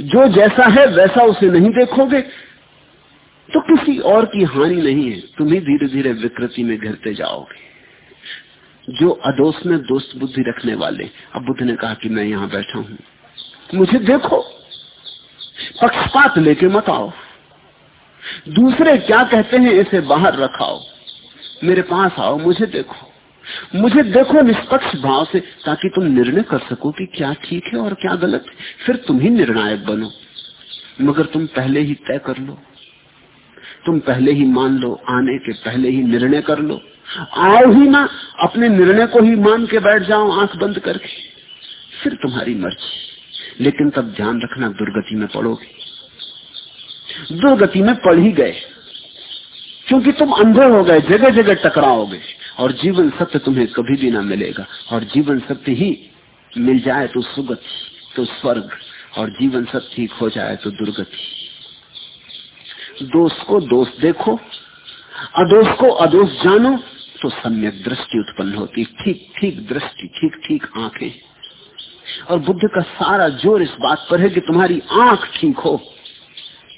जो जैसा है, वैसा उसे नहीं देखोगे। तो किसी और की हानि नहीं है। तुम ही धीरे धीरे विकृति में घिरते जाओगे। जो अदोष में दोस्त बुद्धि रखने वाले। अब बुद्ध ने कहा कि मैं यहाँ बैठा हूँ। मुझे देखो, पक्षपात लेके मत आओ। दूसरे क्या कहते हैं इसे बाहर रखाओ। मेरे पास आओ, मुझे देखो। मुझे देखो निष्पक्ष भाव से, ताकि तुम निर्णय कर सको कि क्या ठीक है और क्या गलत है। फिर तुम ही निर्णायक बनो। मगर तुम पहले ही तय कर लो। तुम पहले ही मान लो, आने के पहले ही निर्णय कर लो। आओ ही ना, अपने निर्णय को ही मान के बैठ जाओ आँख बंद करके। फिर तुम्हारी मर्ज़ी। लेकिन तब ध्यान रखना दुर्गति में पड़ोगे दुर्गति में पड़ ही गए। क्योंकि तुम अंधे हो गए जगह जगह टकराओगे। और जीवन सत्य तुम्हें कभी भी ना मिलेगा। और जीवन सत्य ही मिल जाए तो सुगति तो स्वर्ग। और जीवन सत्य ही खो जाए तो दुर्गति। दोष को दोष देखो अदोष को अदोष जानो तो सम्यक दृष्टि उत्पन्न होती, ठीक ठीक दृष्टि, ठीक ठीक आँखें। और बुद्ध का सारा ज़ोर इस बात पर है कि तुम्हारी आँख ठीक हो,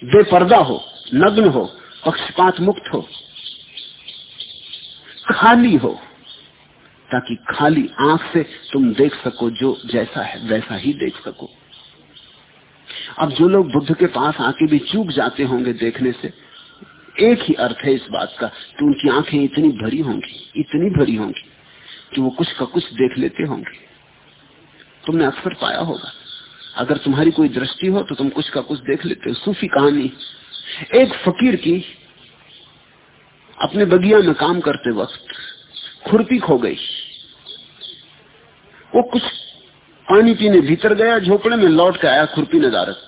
बेपर्दा हो, नग्न हो, पक्षपात मुक्त हो, खाली हो, ताकि खाली आँख से तुम देख सको जो जैसा है, वैसा ही देख सको। अब जो लोग बुद्ध के पास आके भी चूक जाते होंगे देखने से, एक ही अर्थ है इस बात का कि उनकी आँखें इतनी भरी होंगी, इतनी भरी होंगी कि वो कुछ का कुछ देख लेते होंगे। तुमने अक्सर पाया होगा, अगर तुम्हारी कोई दृष्टि हो तो तुम कुछ का कुछ देख लेते हो। सूफी कहानी, एक फकीर की अपने बगिया में काम करते वक्त खुरपी खो गई। वो कुछ पानी पीने भीतर गया, झोपड़े में लौट के आया खुरपी नदारत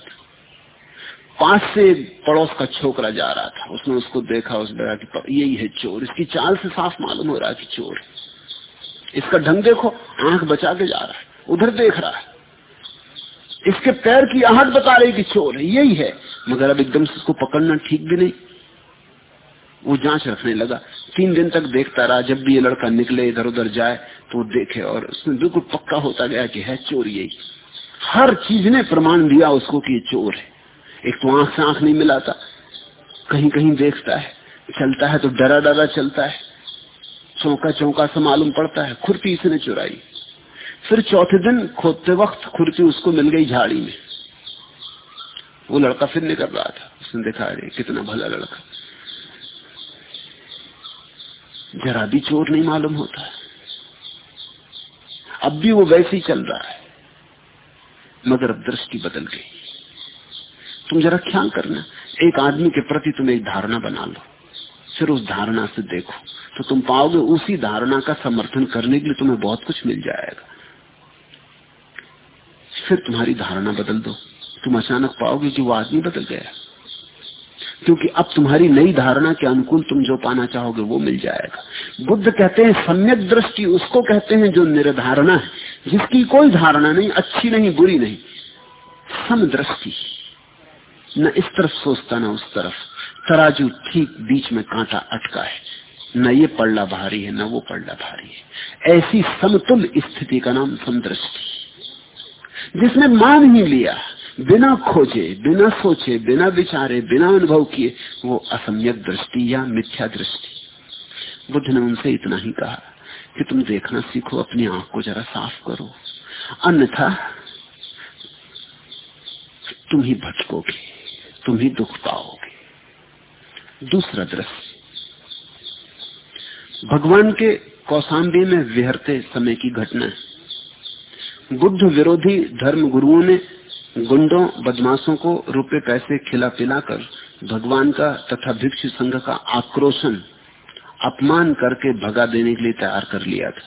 पास से पड़ोस का छोकरा जा रहा था। उसने उसको देखा उस लगा कि यही है चोर। इसकी चाल से साफ़ मालूम हो रहा है कि चोर इसका ढंग देखो, आँख बचा के जा रहा है, उधर देख रहा है। इसके पैर की आहट बता रही कि चोर है, यही है। मगर अब एकदम से उसको पकड़ना ठीक भी नहीं। वो जाँच रखने लगा। तीन दिन तक देखता रहा, जब भी ये लड़का निकले इधर उधर जाए तो देखे और उसने बिल्कुल पक्का होता गया कि है चोर यही हर चीज़ ने प्रमाण दिया उसको कि ये चोर है। एक तो आँख से आँख नहीं मिलाता कहीं कहीं देखता है, चलता है तो डरा डरा चलता है। चौका चौका से मालूम पड़ता है, खुरपी इसने चुराई। फिर चौथे दिन खोदते वक्त खुरपी उसको मिल गई झाड़ी में। वो लड़का फिर निकल रहा था। उसने देखा, अरे, कितना भला लड़का। जरा भी चोर नहीं मालूम होता। है अब भी वो वैसे ही चल रहा है। मगर अब दृष्टि बदल गई। तुम जरा ख्याल करना, एक आदमी के प्रति तुम एक धारणा बना लो। फिर उस धारणा से देखो। तो तुम पाओगे उसी धारणा का समर्थन करने के लिए तुम्हें बहुत कुछ मिल जाएगा। फिर तुम्हारी धारणा बदल दो। तुम अचानक पाओगे कि वो आदमी बदल गया। क्योंकि अब तुम्हारी नई धारणा के अनुकूल तुम जो पाना चाहोगे वो मिल जाएगा। बुद्ध कहते हैं, सम्यक दृष्टि उसको कहते हैं जो निर्धारणा है, जिसकी कोई धारणा नहीं, अच्छी नहीं, बुरी नहीं। सम दृष्टि न इस तरफ़ सोचता न उस तरफ़। तराजू ठीक बीच में कांटा अटका है। न ये पड़ला भारी है, न वो पड़ला भारी है। ऐसी समतुल स्थिति का नाम समदृष्टि। जिसने मान ही लिया बिना खोजे, बिना सोचे, बिना विचारे, बिना अनुभव किए वो असम्यक दृष्टि या मिथ्या दृष्टि। बुद्ध ने उनसे इतना ही कहा कि तुम देखना सीखो, अपनी आँख को जरा साफ़ करो। अन्यथा तुम ही भटकोगे, तुम ही दुख पाओगे। दूसरा दृश्य। भगवान के कौशाम्बी में विहरते समय की घटना बुद्ध विरोधी धर्म गुरुओं ने गुंडों, बदमाशों को रुपए पैसे खिला पिलाकर भगवान का तथा भिक्षु संघ का आक्रोशन, अपमान करके भगा देने के लिए तैयार कर लिया था।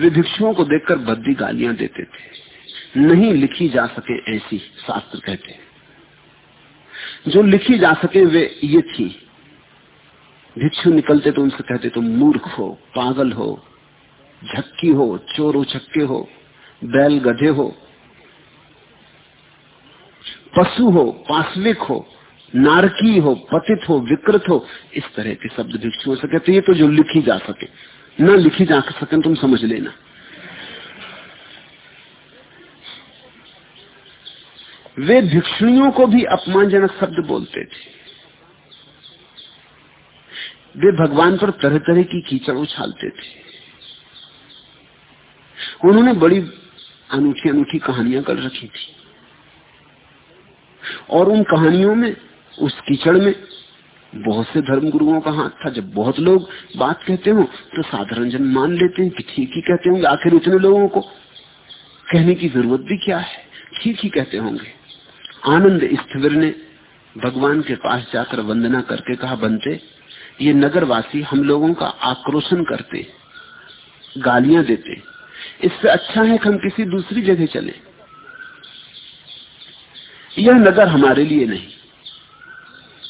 वे भिक्षुओं को देखकर बद्दी गालियाँ देते थे। नहीं लिखी जा सके ऐसी, शास्त्र कहते जो लिखी जा सके वे ये थी। भिक्षु निकलते तो उनसे कहते, तुम मूर्ख हो, पागल हो, झक्की हो, चोर उछक्के हो, बैल गधे हो पशु हो पासविक हो, नारकी हो, पतित हो, विकृत हो, इस तरह के शब्द भिक्षु हो सके। तो ये तो जो लिखी जा सके। न लिखी जा सके, तुम समझ लेना। वे भिक्षुओं को भी अपमानजनक शब्द बोलते थे। वे भगवान पर तरह तरह की कीचड़ उछालते थे। उन्होंने बड़ी अनूठी अनूठी कहानियाँ कर रखी थी। और उन कहानियों में, उस कीचड़ में, बहुत से धर्म गुरुओं का हाथ था। जब बहुत लोग बात कहते हो तो साधारण जन मान लेते हैं कि ठीक ही कहते होंगे। आखिर इतने लोगों को कहने की ज़रूरत भी क्या है? ठीक ही कहते होंगे। आनंद स्थिर ने भगवान के पास जाकर वंदना करके कहा, बनते, ये नगरवासी हम लोगों का आक्रोशन करते, गालियाँ देते। इससे अच्छा है कि हम किसी दूसरी जगह चले। यह नगर हमारे लिए नहीं।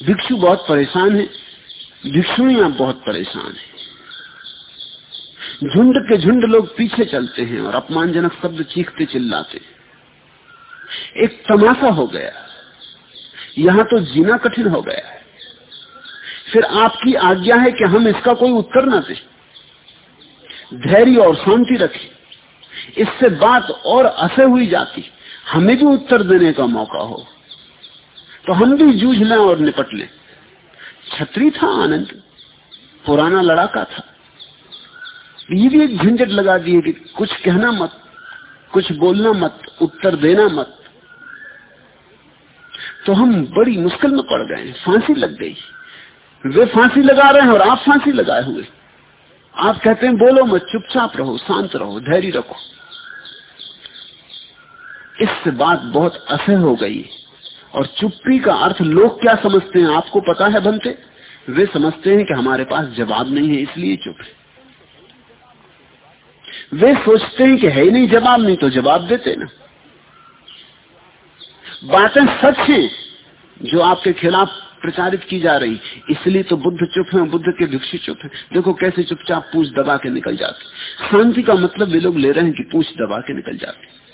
भिक्षु बहुत परेशान है। भिक्षुणियाँ बहुत परेशान है। झुंड के झुंड लोग पीछे चलते हैं और अपमानजनक शब्द चीखते चिल्लाते एक तमाशा हो गया। यहाँ तो जीना कठिन हो गया है। फिर आपकी आज्ञा है कि हम इसका कोई उत्तर ना दें। धैर्य और शांति रखें। इससे बात और असह हुई जाती। हमें भी उत्तर देने का मौका हो तो हम भी जूझ लें और निपट लें। छत्री था आनंद, पुराना लड़ाका था। ये भी एक झंझट लगा दिए कि कुछ कहना मत, कुछ बोलना मत, उत्तर देना मत। तो हम बड़ी मुश्किल में पड़ गए, फांसी लग गई। वे फांसी लगा रहे हैं और आप फांसी लगाए हुए। आप कहते हैं, बोलो मत, चुपचाप रहो, शांत रहो, धैर्य रखो। इससे बात बहुत असह हो गई और चुप्पी का अर्थ लोग क्या समझते हैं, आपको पता है बनते वे समझते हैं कि हमारे पास जवाब नहीं है, इसलिए चुप है। वे सोचते हैं कि है ही नहीं जवाब, नहीं तो जवाब देते ना। बातें सच हैं जो आपके खिलाफ प्रचारित की जा रही। इसलिए तो बुद्ध चुप है, बुद्ध के भिक्षु चुप है। देखो कैसे चुपचाप पूछ दबा के निकल जाते शांति का मतलब वे लोग ले रहे हैं कि पूछ दबा के निकल जाते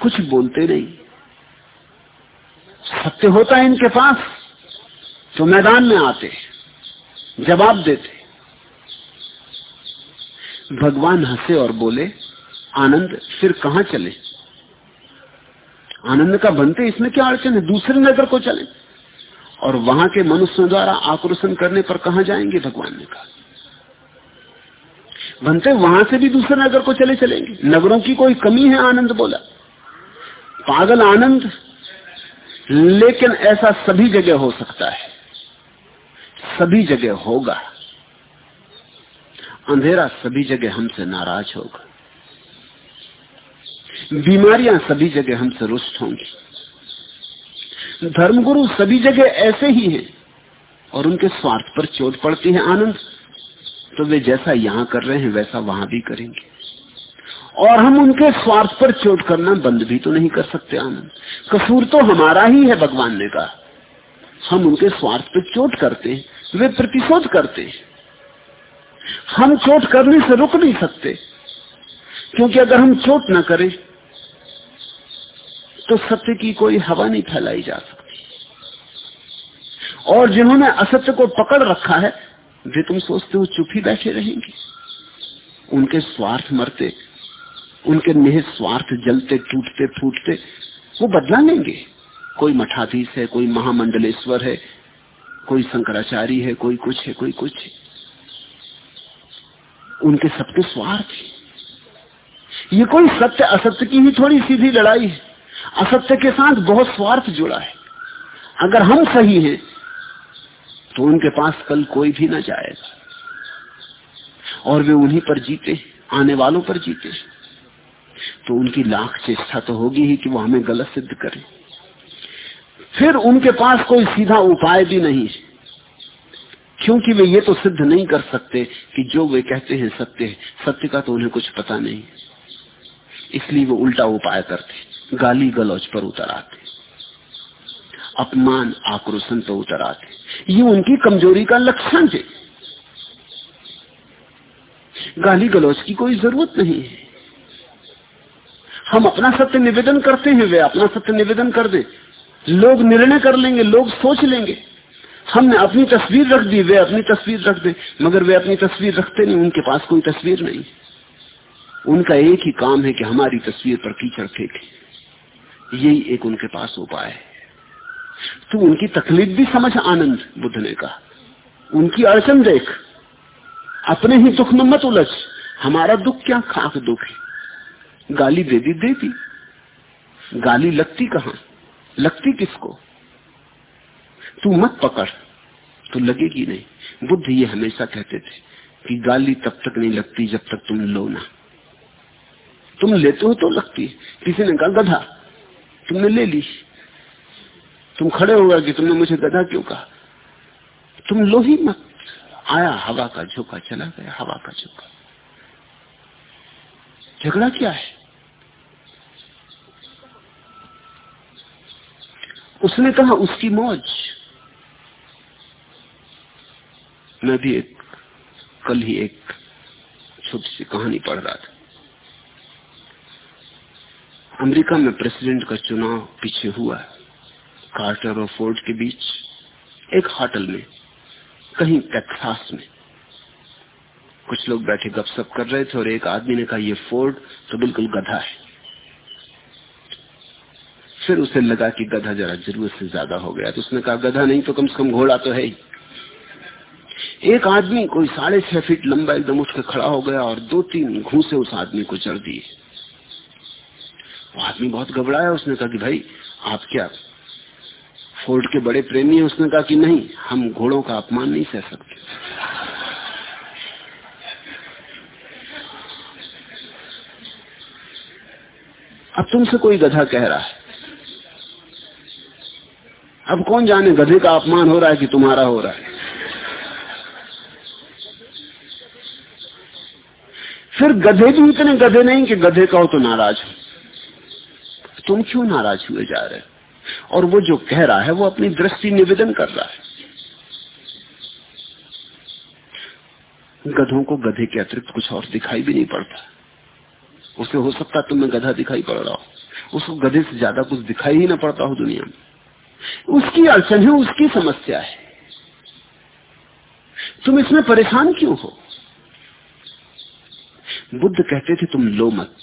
कुछ बोलते नहीं। सत्य होता है इनके पास तो मैदान में आते, जवाब देते। भगवान हंसे और बोले, आनंद, फिर कहा चले? आनंद का बनते इसमें क्या अड़चन है? दूसरे नगर को चले। और वहाँ के मनुष्यों द्वारा आक्रोशन करने पर कहा जाएँगे? भगवान ने कहा। बनते वहाँ से भी दूसरे नगर को चले चलेंगे। नगरों की कोई कमी है? आनंद बोला। पागल आनंद, लेकिन ऐसा सभी जगह हो सकता है। सभी जगह होगा। अंधेरा सभी जगह हमसे नाराज़ होगा। बीमारियाँ सभी जगह हमसे रुष्ट होंगी। धर्मगुरु सभी जगह ऐसे ही हैं और उनके स्वार्थ पर चोट पड़ती है आनंद। तो वे जैसा यहाँ कर रहे हैं, वैसा वहाँ भी करेंगे। और हम उनके स्वार्थ पर चोट करना बंद भी तो नहीं कर सकते आनंद कसूर तो हमारा ही है भगवान ने कहा। हम उनके स्वार्थ पर चोट करते हैं, वे प्रतिशोध करते हैं। हम चोट करने से रुक नहीं सकते, क्योंकि अगर हम चोट ना करें तो सत्य की कोई हवा नहीं फैलाई जा सकती। और जिन्होंने असत्य को पकड़ रखा है, वे तुम सोचते हो चुप ही बैठे रहेंगे। उनके स्वार्थ मरते उनके निहित स्वार्थ जलते, टूटते, फूटते, वो बदला लेंगे। कोई मठाधीश है, कोई महामंडलेश्वर है, कोई शंकराचार्य है, कोई कुछ है, कोई कुछ है। उनके सबके स्वार्थ है। ये कोई सत्य, असत्य की ही थोड़ी सीधी लड़ाई है। असत्य के साथ बहुत स्वार्थ जुड़ा है। अगर हम सही हैं तो उनके पास कल कोई भी ना जाएगा। और वे उन्हीं पर जीते, आने वालों पर जीते। तो उनकी लाख चेष्टा तो होगी ही कि वो हमें गलत सिद्ध करें। फिर उनके पास कोई सीधा उपाय भी नहीं है। क्योंकि वे ये तो सिद्ध नहीं कर सकते कि जो वे कहते हैं सत्य है, सत्य का तो उन्हें कुछ पता नहीं। इसलिए वो उल्टा उपाय करते, गाली गलौज पर उतर आते अपमान आक्रोशन पर उतर आते ये उनकी कमज़ोरी का लक्षण है। गाली गलौज की कोई ज़रूरत नहीं है। हम अपना सत्य निवेदन करते हैं, वे अपना सत्य निवेदन कर दे। लोग निर्णय कर लेंगे, लोग सोच लेंगे। हमने अपनी तस्वीर रख दी, वे अपनी तस्वीर रख दे। मगर वे अपनी तस्वीर रखते नहीं, उनके पास कोई तस्वीर नहीं। उनका एक ही काम है कि हमारी तस्वीर पर कीचड़ फेंके। यही एक उनके पास उपाय है। तो उनकी तकलीफ़ भी समझ, आनंद, बुद्ध ने कहा। उनकी अड़चन देख। अपने ही दुख में मत उलझ। हमारा दुख क्या, खाक दुख है। गाली दे दी दे दी। गाली लगती कहा? लगती किसको? तू मत पकड़। तो लगेगी नहीं। बुद्ध ये हमेशा कहते थे कि गाली तब तक नहीं लगती जब तक तुम लो ना। तुम लेते हो तो लगती। किसी ने कहा, गधा, तुमने ले ली। तुम खड़े हो गए कि तुमने मुझे गधा क्यों कहा? तुम लो ही मत। आया, हवा का झोंका चला गया, हवा का झोंका। झगड़ा क्या है? उसने कहा, उसकी मौज। मैं भी एक, कल ही एक छोटी सी कहानी पढ़ रहा था। अमेरिका में प्रेसिडेंट का चुनाव पीछे हुआ कार्टर और फोर्ड के बीच एक होटल में, कहीं टेक्सास में। कुछ लोग बैठे गपशप कर रहे थे और एक आदमी ने कहा, ये फोर्ड तो बिल्कुल गधा है। फिर उसे लगा कि गधा जरा ज़रूरत से ज़्यादा हो गया। तो उसने कहा, गधा नहीं तो कम से कम घोड़ा तो है ही। एक आदमी कोई साढ़े छह फीट लंबा एकदम उठ के खड़ा हो गया और दो तीन घूसे उस आदमी को चढ़ दिए। वो आदमी बहुत घबराया। उसने कहा कि, भाई, आप क्या फोर्ड के बड़े प्रेमी है? उसने कहा कि, नहीं, हम घोड़ों का अपमान नहीं सह सकते। अब तुमसे कोई गधा कह रहा है। अब कौन जाने? गधे का अपमान हो रहा है कि तुम्हारा हो रहा है? फिर गधे भी इतने गधे नहीं कि गधे कहो तो नाराज़ हो। तुम क्यों नाराज़ हुए जा रहे और वो जो कह रहा है, वो अपनी दृष्टि निवेदन कर रहा है। गधों को गधे के अतिरिक्त कुछ और दिखाई भी नहीं पड़ता। उसे हो सकता तुम्हें गधा दिखाई पड़ रहा हो। उसको गधे से ज़्यादा कुछ दिखाई ही ना पड़ता हो दुनिया में। उसकी अड़चन है, उसकी समस्या है। तुम इसमें परेशान क्यों हो? बुद्ध कहते थे, तुम लो मत,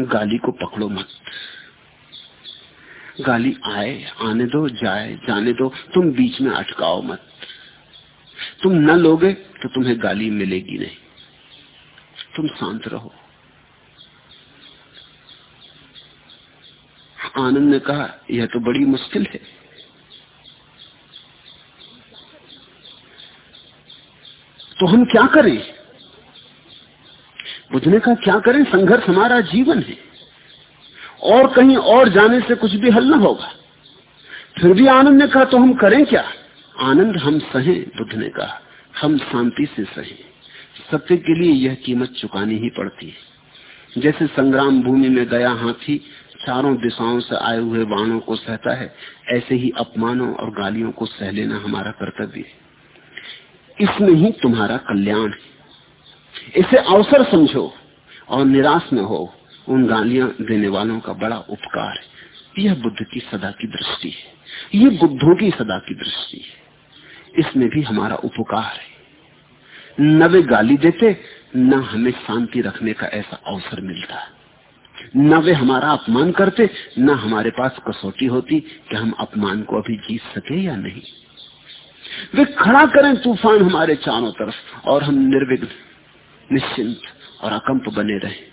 गाली को पकड़ो मत। गाली आए, आने दो, जाए, जाने दो, तुम बीच में अटकाओ मत। तुम न लोगे तो तुम्हें गाली मिलेगी नहीं। तुम शांत रहो। आनंद ने कहा, यह तो बड़ी मुश्किल है। तो हम क्या करें? बुझने का क्या करें? संघर्ष हमारा जीवन है। और कहीं और जाने से कुछ भी हल ना होगा। फिर भी आनंद ने कहा तो हम करें क्या? आनंद हम सहे बुद्ध ने कहा, हम शांति से सहे। सत्य के लिए यह कीमत चुकानी ही पड़ती है। जैसे संग्राम भूमि में गया हाथी चारों दिशाओं से आए हुए बाणों को सहता है। ऐसे ही अपमानों और गालियों को सह लेना हमारा कर्तव्य है। इसमें ही तुम्हारा कल्याण है। इसे अवसर समझो और निराश न हो। उन गालियाँ देने वालों का बड़ा उपकार है। यह बुद्ध की सदा की दृष्टि है। ये बुद्धों की सदा की दृष्टि है। इसमें भी हमारा उपकार है। न वे गाली देते, न हमें शांति रखने का ऐसा अवसर मिलता। न वे हमारा अपमान करते, न हमारे पास कसौटी होती कि हम अपमान को अभी जीत सके या नहीं। वे खड़ा करें तूफ़ान हमारे चारों तरफ़ और हम निर्विघ्न, निश्चिंत और अकंप बने रहे।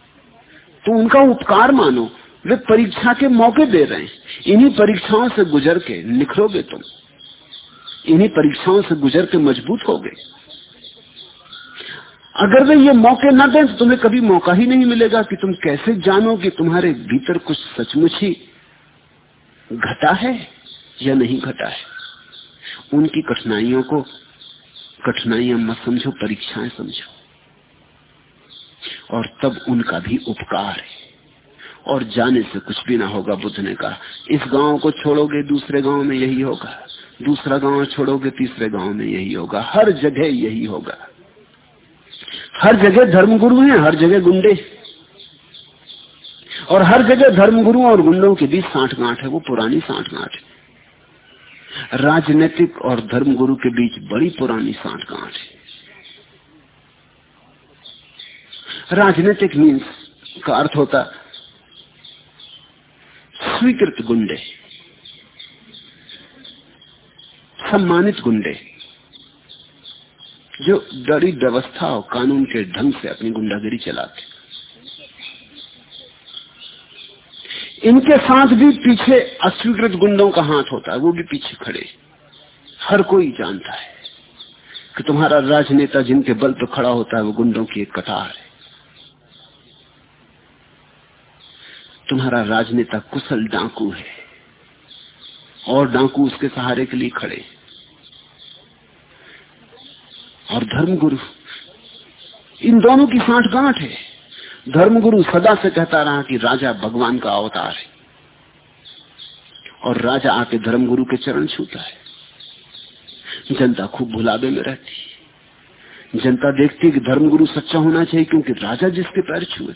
तो उनका उपकार मानो, वे परीक्षा के मौके दे रहे हैं। इन्हीं परीक्षाओं से गुजर के निखरोगे तुम। इन्हीं परीक्षाओं से गुजर के मज़बूत हो गए अगर वे ये मौके ना दें तो तुम्हें कभी मौका ही नहीं मिलेगा कि तुम कैसे जानो कि तुम्हारे भीतर कुछ सचमुच ही घटा है या नहीं घटा है। उनकी कठिनाइयों को, कठिनाइयाँ मत समझो, परीक्षाएँ समझो। और तब उनका भी उपकार है। और जाने से कुछ भी ना होगा बुद्ध ने कहा इस गाँव को छोड़ोगे, दूसरे गाँव में यही होगा। दूसरा गाँव छोड़ोगे, तीसरे गाँव में यही होगा। हर जगह यही होगा। हर जगह धर्मगुरु हैं, हर जगह गुंडे। और हर जगह धर्मगुरु और गुंडों के बीच साठ गांठ है, वो पुरानी साठ गांठ है। राजनीतिक और धर्मगुरु के बीच बड़ी पुरानी साठ गांठ है। राजनीतिक मीन्स का अर्थ होता स्वीकृत गुंडे, सम्मानित गुंडे। जो बड़ी व्यवस्था और कानून के ढंग से अपनी गुंडागिरी चलाते। इनके साथ भी पीछे अस्वीकृत गुंडों का हाथ होता है, वो भी पीछे खड़े। हर कोई जानता है कि तुम्हारा राजनेता जिनके बल पर खड़ा होता है, वो गुंडों की एक कतार है। तुम्हारा राजनेता कुशल डाकू है और डाकू उसके सहारे के लिए खड़े। और धर्मगुरु। इन दोनों की साठ गांठ है। धर्मगुरु सदा से कहता रहा कि राजा भगवान का अवतार है। और राजा आके धर्मगुरु के चरण छूता है। जनता खूब भुलावे में रहती जनता देखती है कि धर्मगुरु सच्चा होना चाहिए क्योंकि राजा जिसके पैर छुए।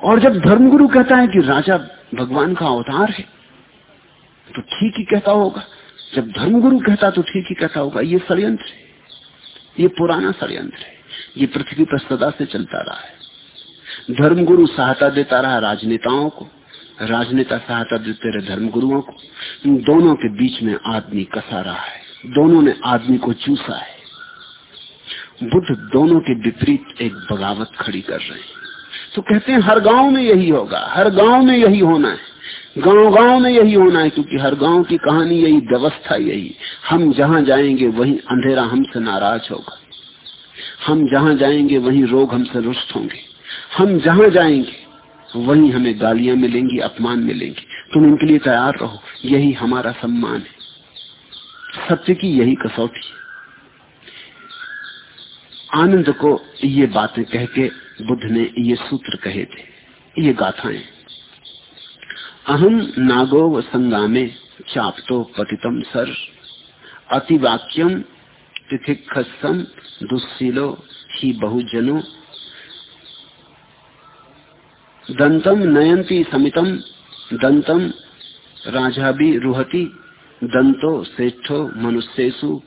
और जब धर्मगुरु कहता है कि राजा भगवान का अवतार है तो ठीक ही कहता होगा। जब धर्मगुरु कहता तो ठीक ही कहता होगा, ये षडयंत्र है। ये पुराना षडयंत्र है। ये पृथ्वी पर सदा से चलता रहा है। धर्मगुरु सहायता देता रहा राजनेताओं को, राजनेता सहायता देते रहे धर्मगुरुओं को। दोनों के बीच में आदमी कसा रहा है। दोनों ने आदमी को चूसा है। बुद्ध दोनों के विपरीत एक बगावत खड़ी कर रहे हैं। तो कहते हैं, हर गाँव में यही होगा, हर गाँव में यही होना है। गाँव गाँव में यही होना है, क्योंकि हर गाँव की कहानी, यही व्यवस्था यही। हम जहाँ जाएँगे, वहीं अंधेरा हमसे नाराज़ होगा। हम जहाँ जाएँगे, वहीं रोग हमसे रुष्ट होंगे। हम जहाँ जाएँगे, वहीं हमें गालियाँ मिलेंगी, अपमान मिलेंगे। तुम इनके लिए तैयार रहो। यही हमारा सम्मान है। सत्य की यही कसौटी आनंद को ये बातें कह के बुद्ध ने ये सूत्र कहे थे। ये गाथाएँ। अहम नागो संगामे चापतो पतितम सर। अतिवाक्यम तिथिक्षम दुस्शीलो ही बहुजनो। दंतम नयंती समितम दंतम राजा भी रुहती दंतो श्रेष्ठो मनुष्यु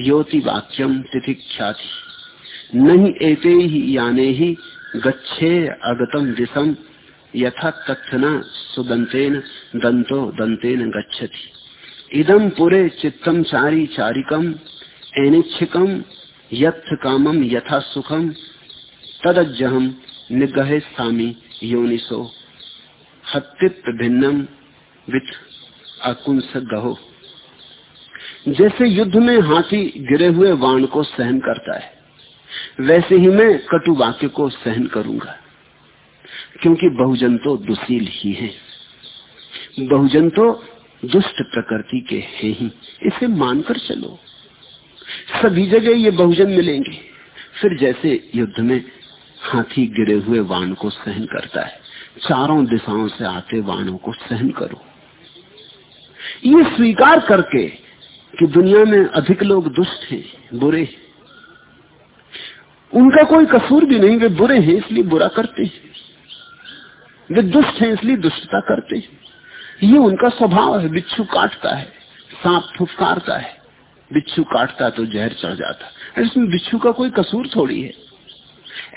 योति वाक्यम तिथिख्याति। नहीं एते ही याने ही गच्छे अगतम दिशम यथा तथना सुदंतेन दंतो दंतेन गच्छति। इदम पुरे चित्तम चारी चारिकम एनिच्छिकम यथ कामम यथा सुखम तदज्जहम निगहे सामी योनिसो। हत्तित भिन्नम विथ अकुंस गहो जैसे युद्ध में हाथी गिरे हुए वाण को सहन करता है, वैसे ही मैं कटु वाक्य को सहन करूँगा। क्योंकि बहुजन तो दुशील ही है। बहुजन तो दुष्ट प्रकृति के हैं ही। इसे मानकर चलो। सभी जगह ये बहुजन मिलेंगे। फिर जैसे युद्ध में हाथी गिरे हुए वाण को सहन करता है, चारों दिशाओं से आते वाणों को सहन करो। ये स्वीकार करके कि दुनिया में अधिक लोग दुष्ट हैं, बुरे हैं। उनका कोई कसूर भी नहीं, वे बुरे हैं, इसलिए बुरा करते हैं। वे दुष्ट हैं, इसलिए दुष्टता करते हैं। ये उनका स्वभाव है, बिच्छू काटता है, सांप फुफकारता है। बिच्छू काटता तो जहर चढ़ जाता। है इसमें बिच्छू का कोई कसूर थोड़ी है।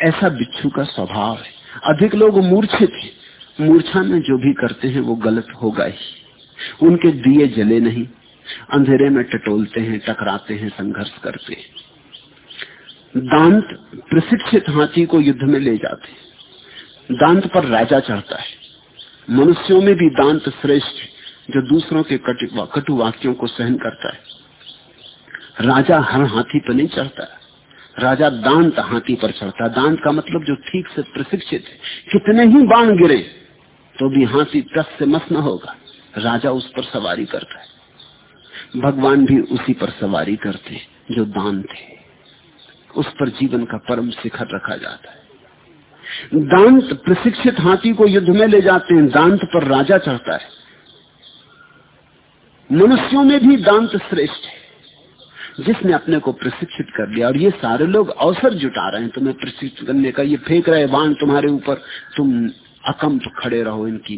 ऐसा बिच्छू का स्वभाव है। अधिक लोग मूर्छित हैं। मूर्छा में जो भी करते हैं, वो गलत होगा ही। उनके दिए जले नहीं। अंधेरे में टटोलते हैं, टकराते हैं, संघर्ष करते हैं। दांत प्रशिक्षित हाथी को युद्ध में ले जाते दांत पर राजा चढ़ता है। मनुष्यों में भी दांत श्रेष्ठ जो दूसरों के कटु वाक्यों को सहन करता है। राजा हर हाथी पर नहीं चढ़ता। राजा दांत हाथी पर चढ़ता। दांत का मतलब जो ठीक से प्रशिक्षित है। कितने ही बाण गिरे तो भी हाथी टस से मस न होगा। राजा उस पर सवारी करता है। भगवान भी उसी पर सवारी करते जो दांत है। उस पर जीवन का परम शिखर रखा जाता है। दांत प्रशिक्षित हाथी को युद्ध में ले जाते हैं, दांत पर राजा चढ़ता है। मनुष्यों में भी दांत श्रेष्ठ है, जिसने अपने को प्रशिक्षित कर लिया। और ये सारे लोग अवसर जुटा रहे हैं, तुम्हें प्रशिक्षित करने का ये फेंक रहे बाण तुम्हारे ऊपर। तुम अकम्प खड़े रहो इनकी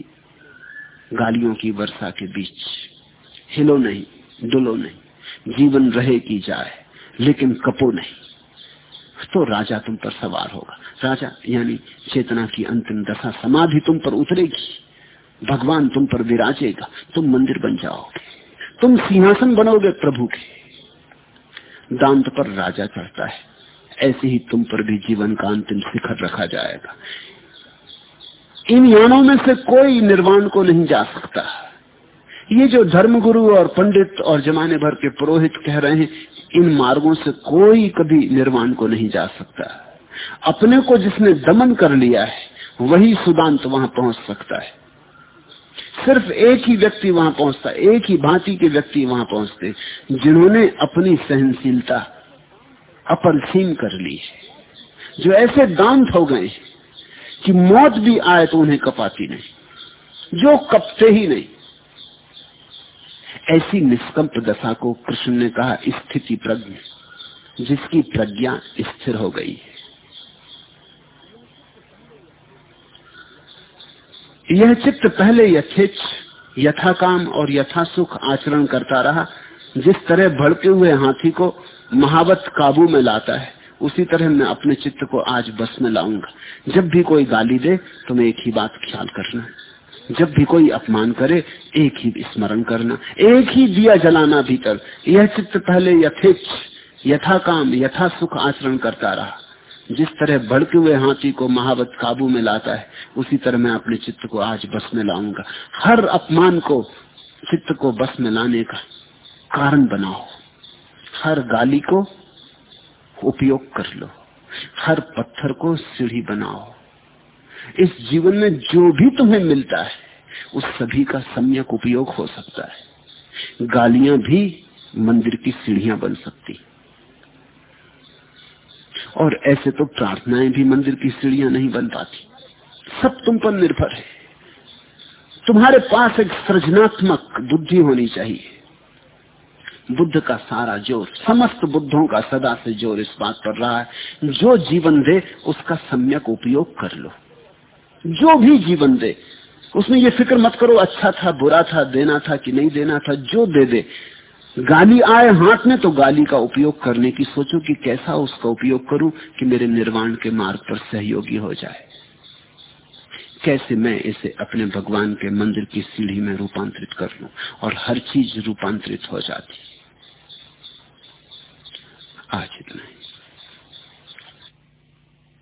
गालियों की वर्षा के बीच। हिलो नहीं, डुलो नहीं, जीवन रहे की जाए, लेकिन कपो नहीं। तो राजा तुम पर सवार होगा। राजा, यानी चेतना की अंतिम दशा समाधि तुम पर उतरेगी। भगवान तुम पर विराजेगा। तुम मंदिर बन जाओगे। तुम सिंहासन बनोगे प्रभु के। दांत पर राजा चढ़ता है। ऐसे ही तुम पर भी जीवन का अंतिम शिखर रखा जाएगा। इन यानों में से कोई निर्वाण को नहीं जा सकता। ये जो धर्मगुरु और पंडित और जमाने भर के पुरोहित कह रहे हैं इन मार्गों से कोई कभी निर्वाण को नहीं जा सकता। अपने को जिसने दमन कर लिया है, वही सुदांत वहाँ पहुँच सकता है। सिर्फ़ एक ही व्यक्ति वहाँ पहुँचता, एक ही भांति के व्यक्ति वहाँ पहुँचते, जिन्होंने अपनी सहनशीलता अपरसीम कर ली है। जो ऐसे दांत हो गए कि मौत भी आए तो उन्हें कपाती नहीं, जो कपते ही नहीं। ऐसी निष्कंप दशा को कृष्ण ने कहा, स्थिति प्रज्ञ, जिसकी प्रज्ञा स्थिर हो गई है। यह चित्त पहले यथेच यथा काम और यथा सुख आचरण करता रहा, जिस तरह भड़के हुए हाथी को महावत काबू में लाता है, उसी तरह मैं अपने चित्त को आज बस में लाऊँगा। जब भी कोई गाली दे तो मैं एक ही बात ख्याल करना जब भी कोई अपमान करे, एक ही स्मरण करना, एक ही दिया जलाना भीतर। यह चित्त पहले यथेच यथा काम यथा सुख आचरण करता रहा। जिस तरह भड़के हुए हाथी को महावत काबू में लाता है, उसी तरह मैं अपने चित्त को आज बस में लाऊँगा। हर अपमान को, चित्त को बस में लाने का कारण बनाओ। हर गाली को उपयोग कर लो। हर पत्थर को सीढ़ी बनाओ। इस जीवन में जो भी तुम्हें मिलता है, उस सभी का सम्यक उपयोग हो सकता है। गालियाँ भी मंदिर की सीढ़ियाँ बन सकती। और ऐसे तो प्रार्थनाएँ भी मंदिर की सीढ़ियाँ नहीं बन पाती। सब तुम पर निर्भर है। तुम्हारे पास एक सृजनात्मक बुद्धि होनी चाहिए। बुद्ध का सारा ज़ोर समस्त बुद्धों का सदा से ज़ोर इस बात पर रहा है। जो जीवन दे, उसका सम्यक उपयोग कर लो। जो भी जीवन दे, उसमें ये फ़िक्र मत करो अच्छा था, बुरा था, देना था कि नहीं देना था, जो दे दे। गाली आए हाथ में तो गाली का उपयोग करने की सोचो कि कैसा उसका उपयोग करूँ कि मेरे निर्वाण के मार्ग पर सहयोगी हो जाए। कैसे मैं इसे अपने भगवान के मंदिर की सीढ़ी में रूपांतरित कर लू और हर चीज़ रूपांतरित हो जाती। आज इतना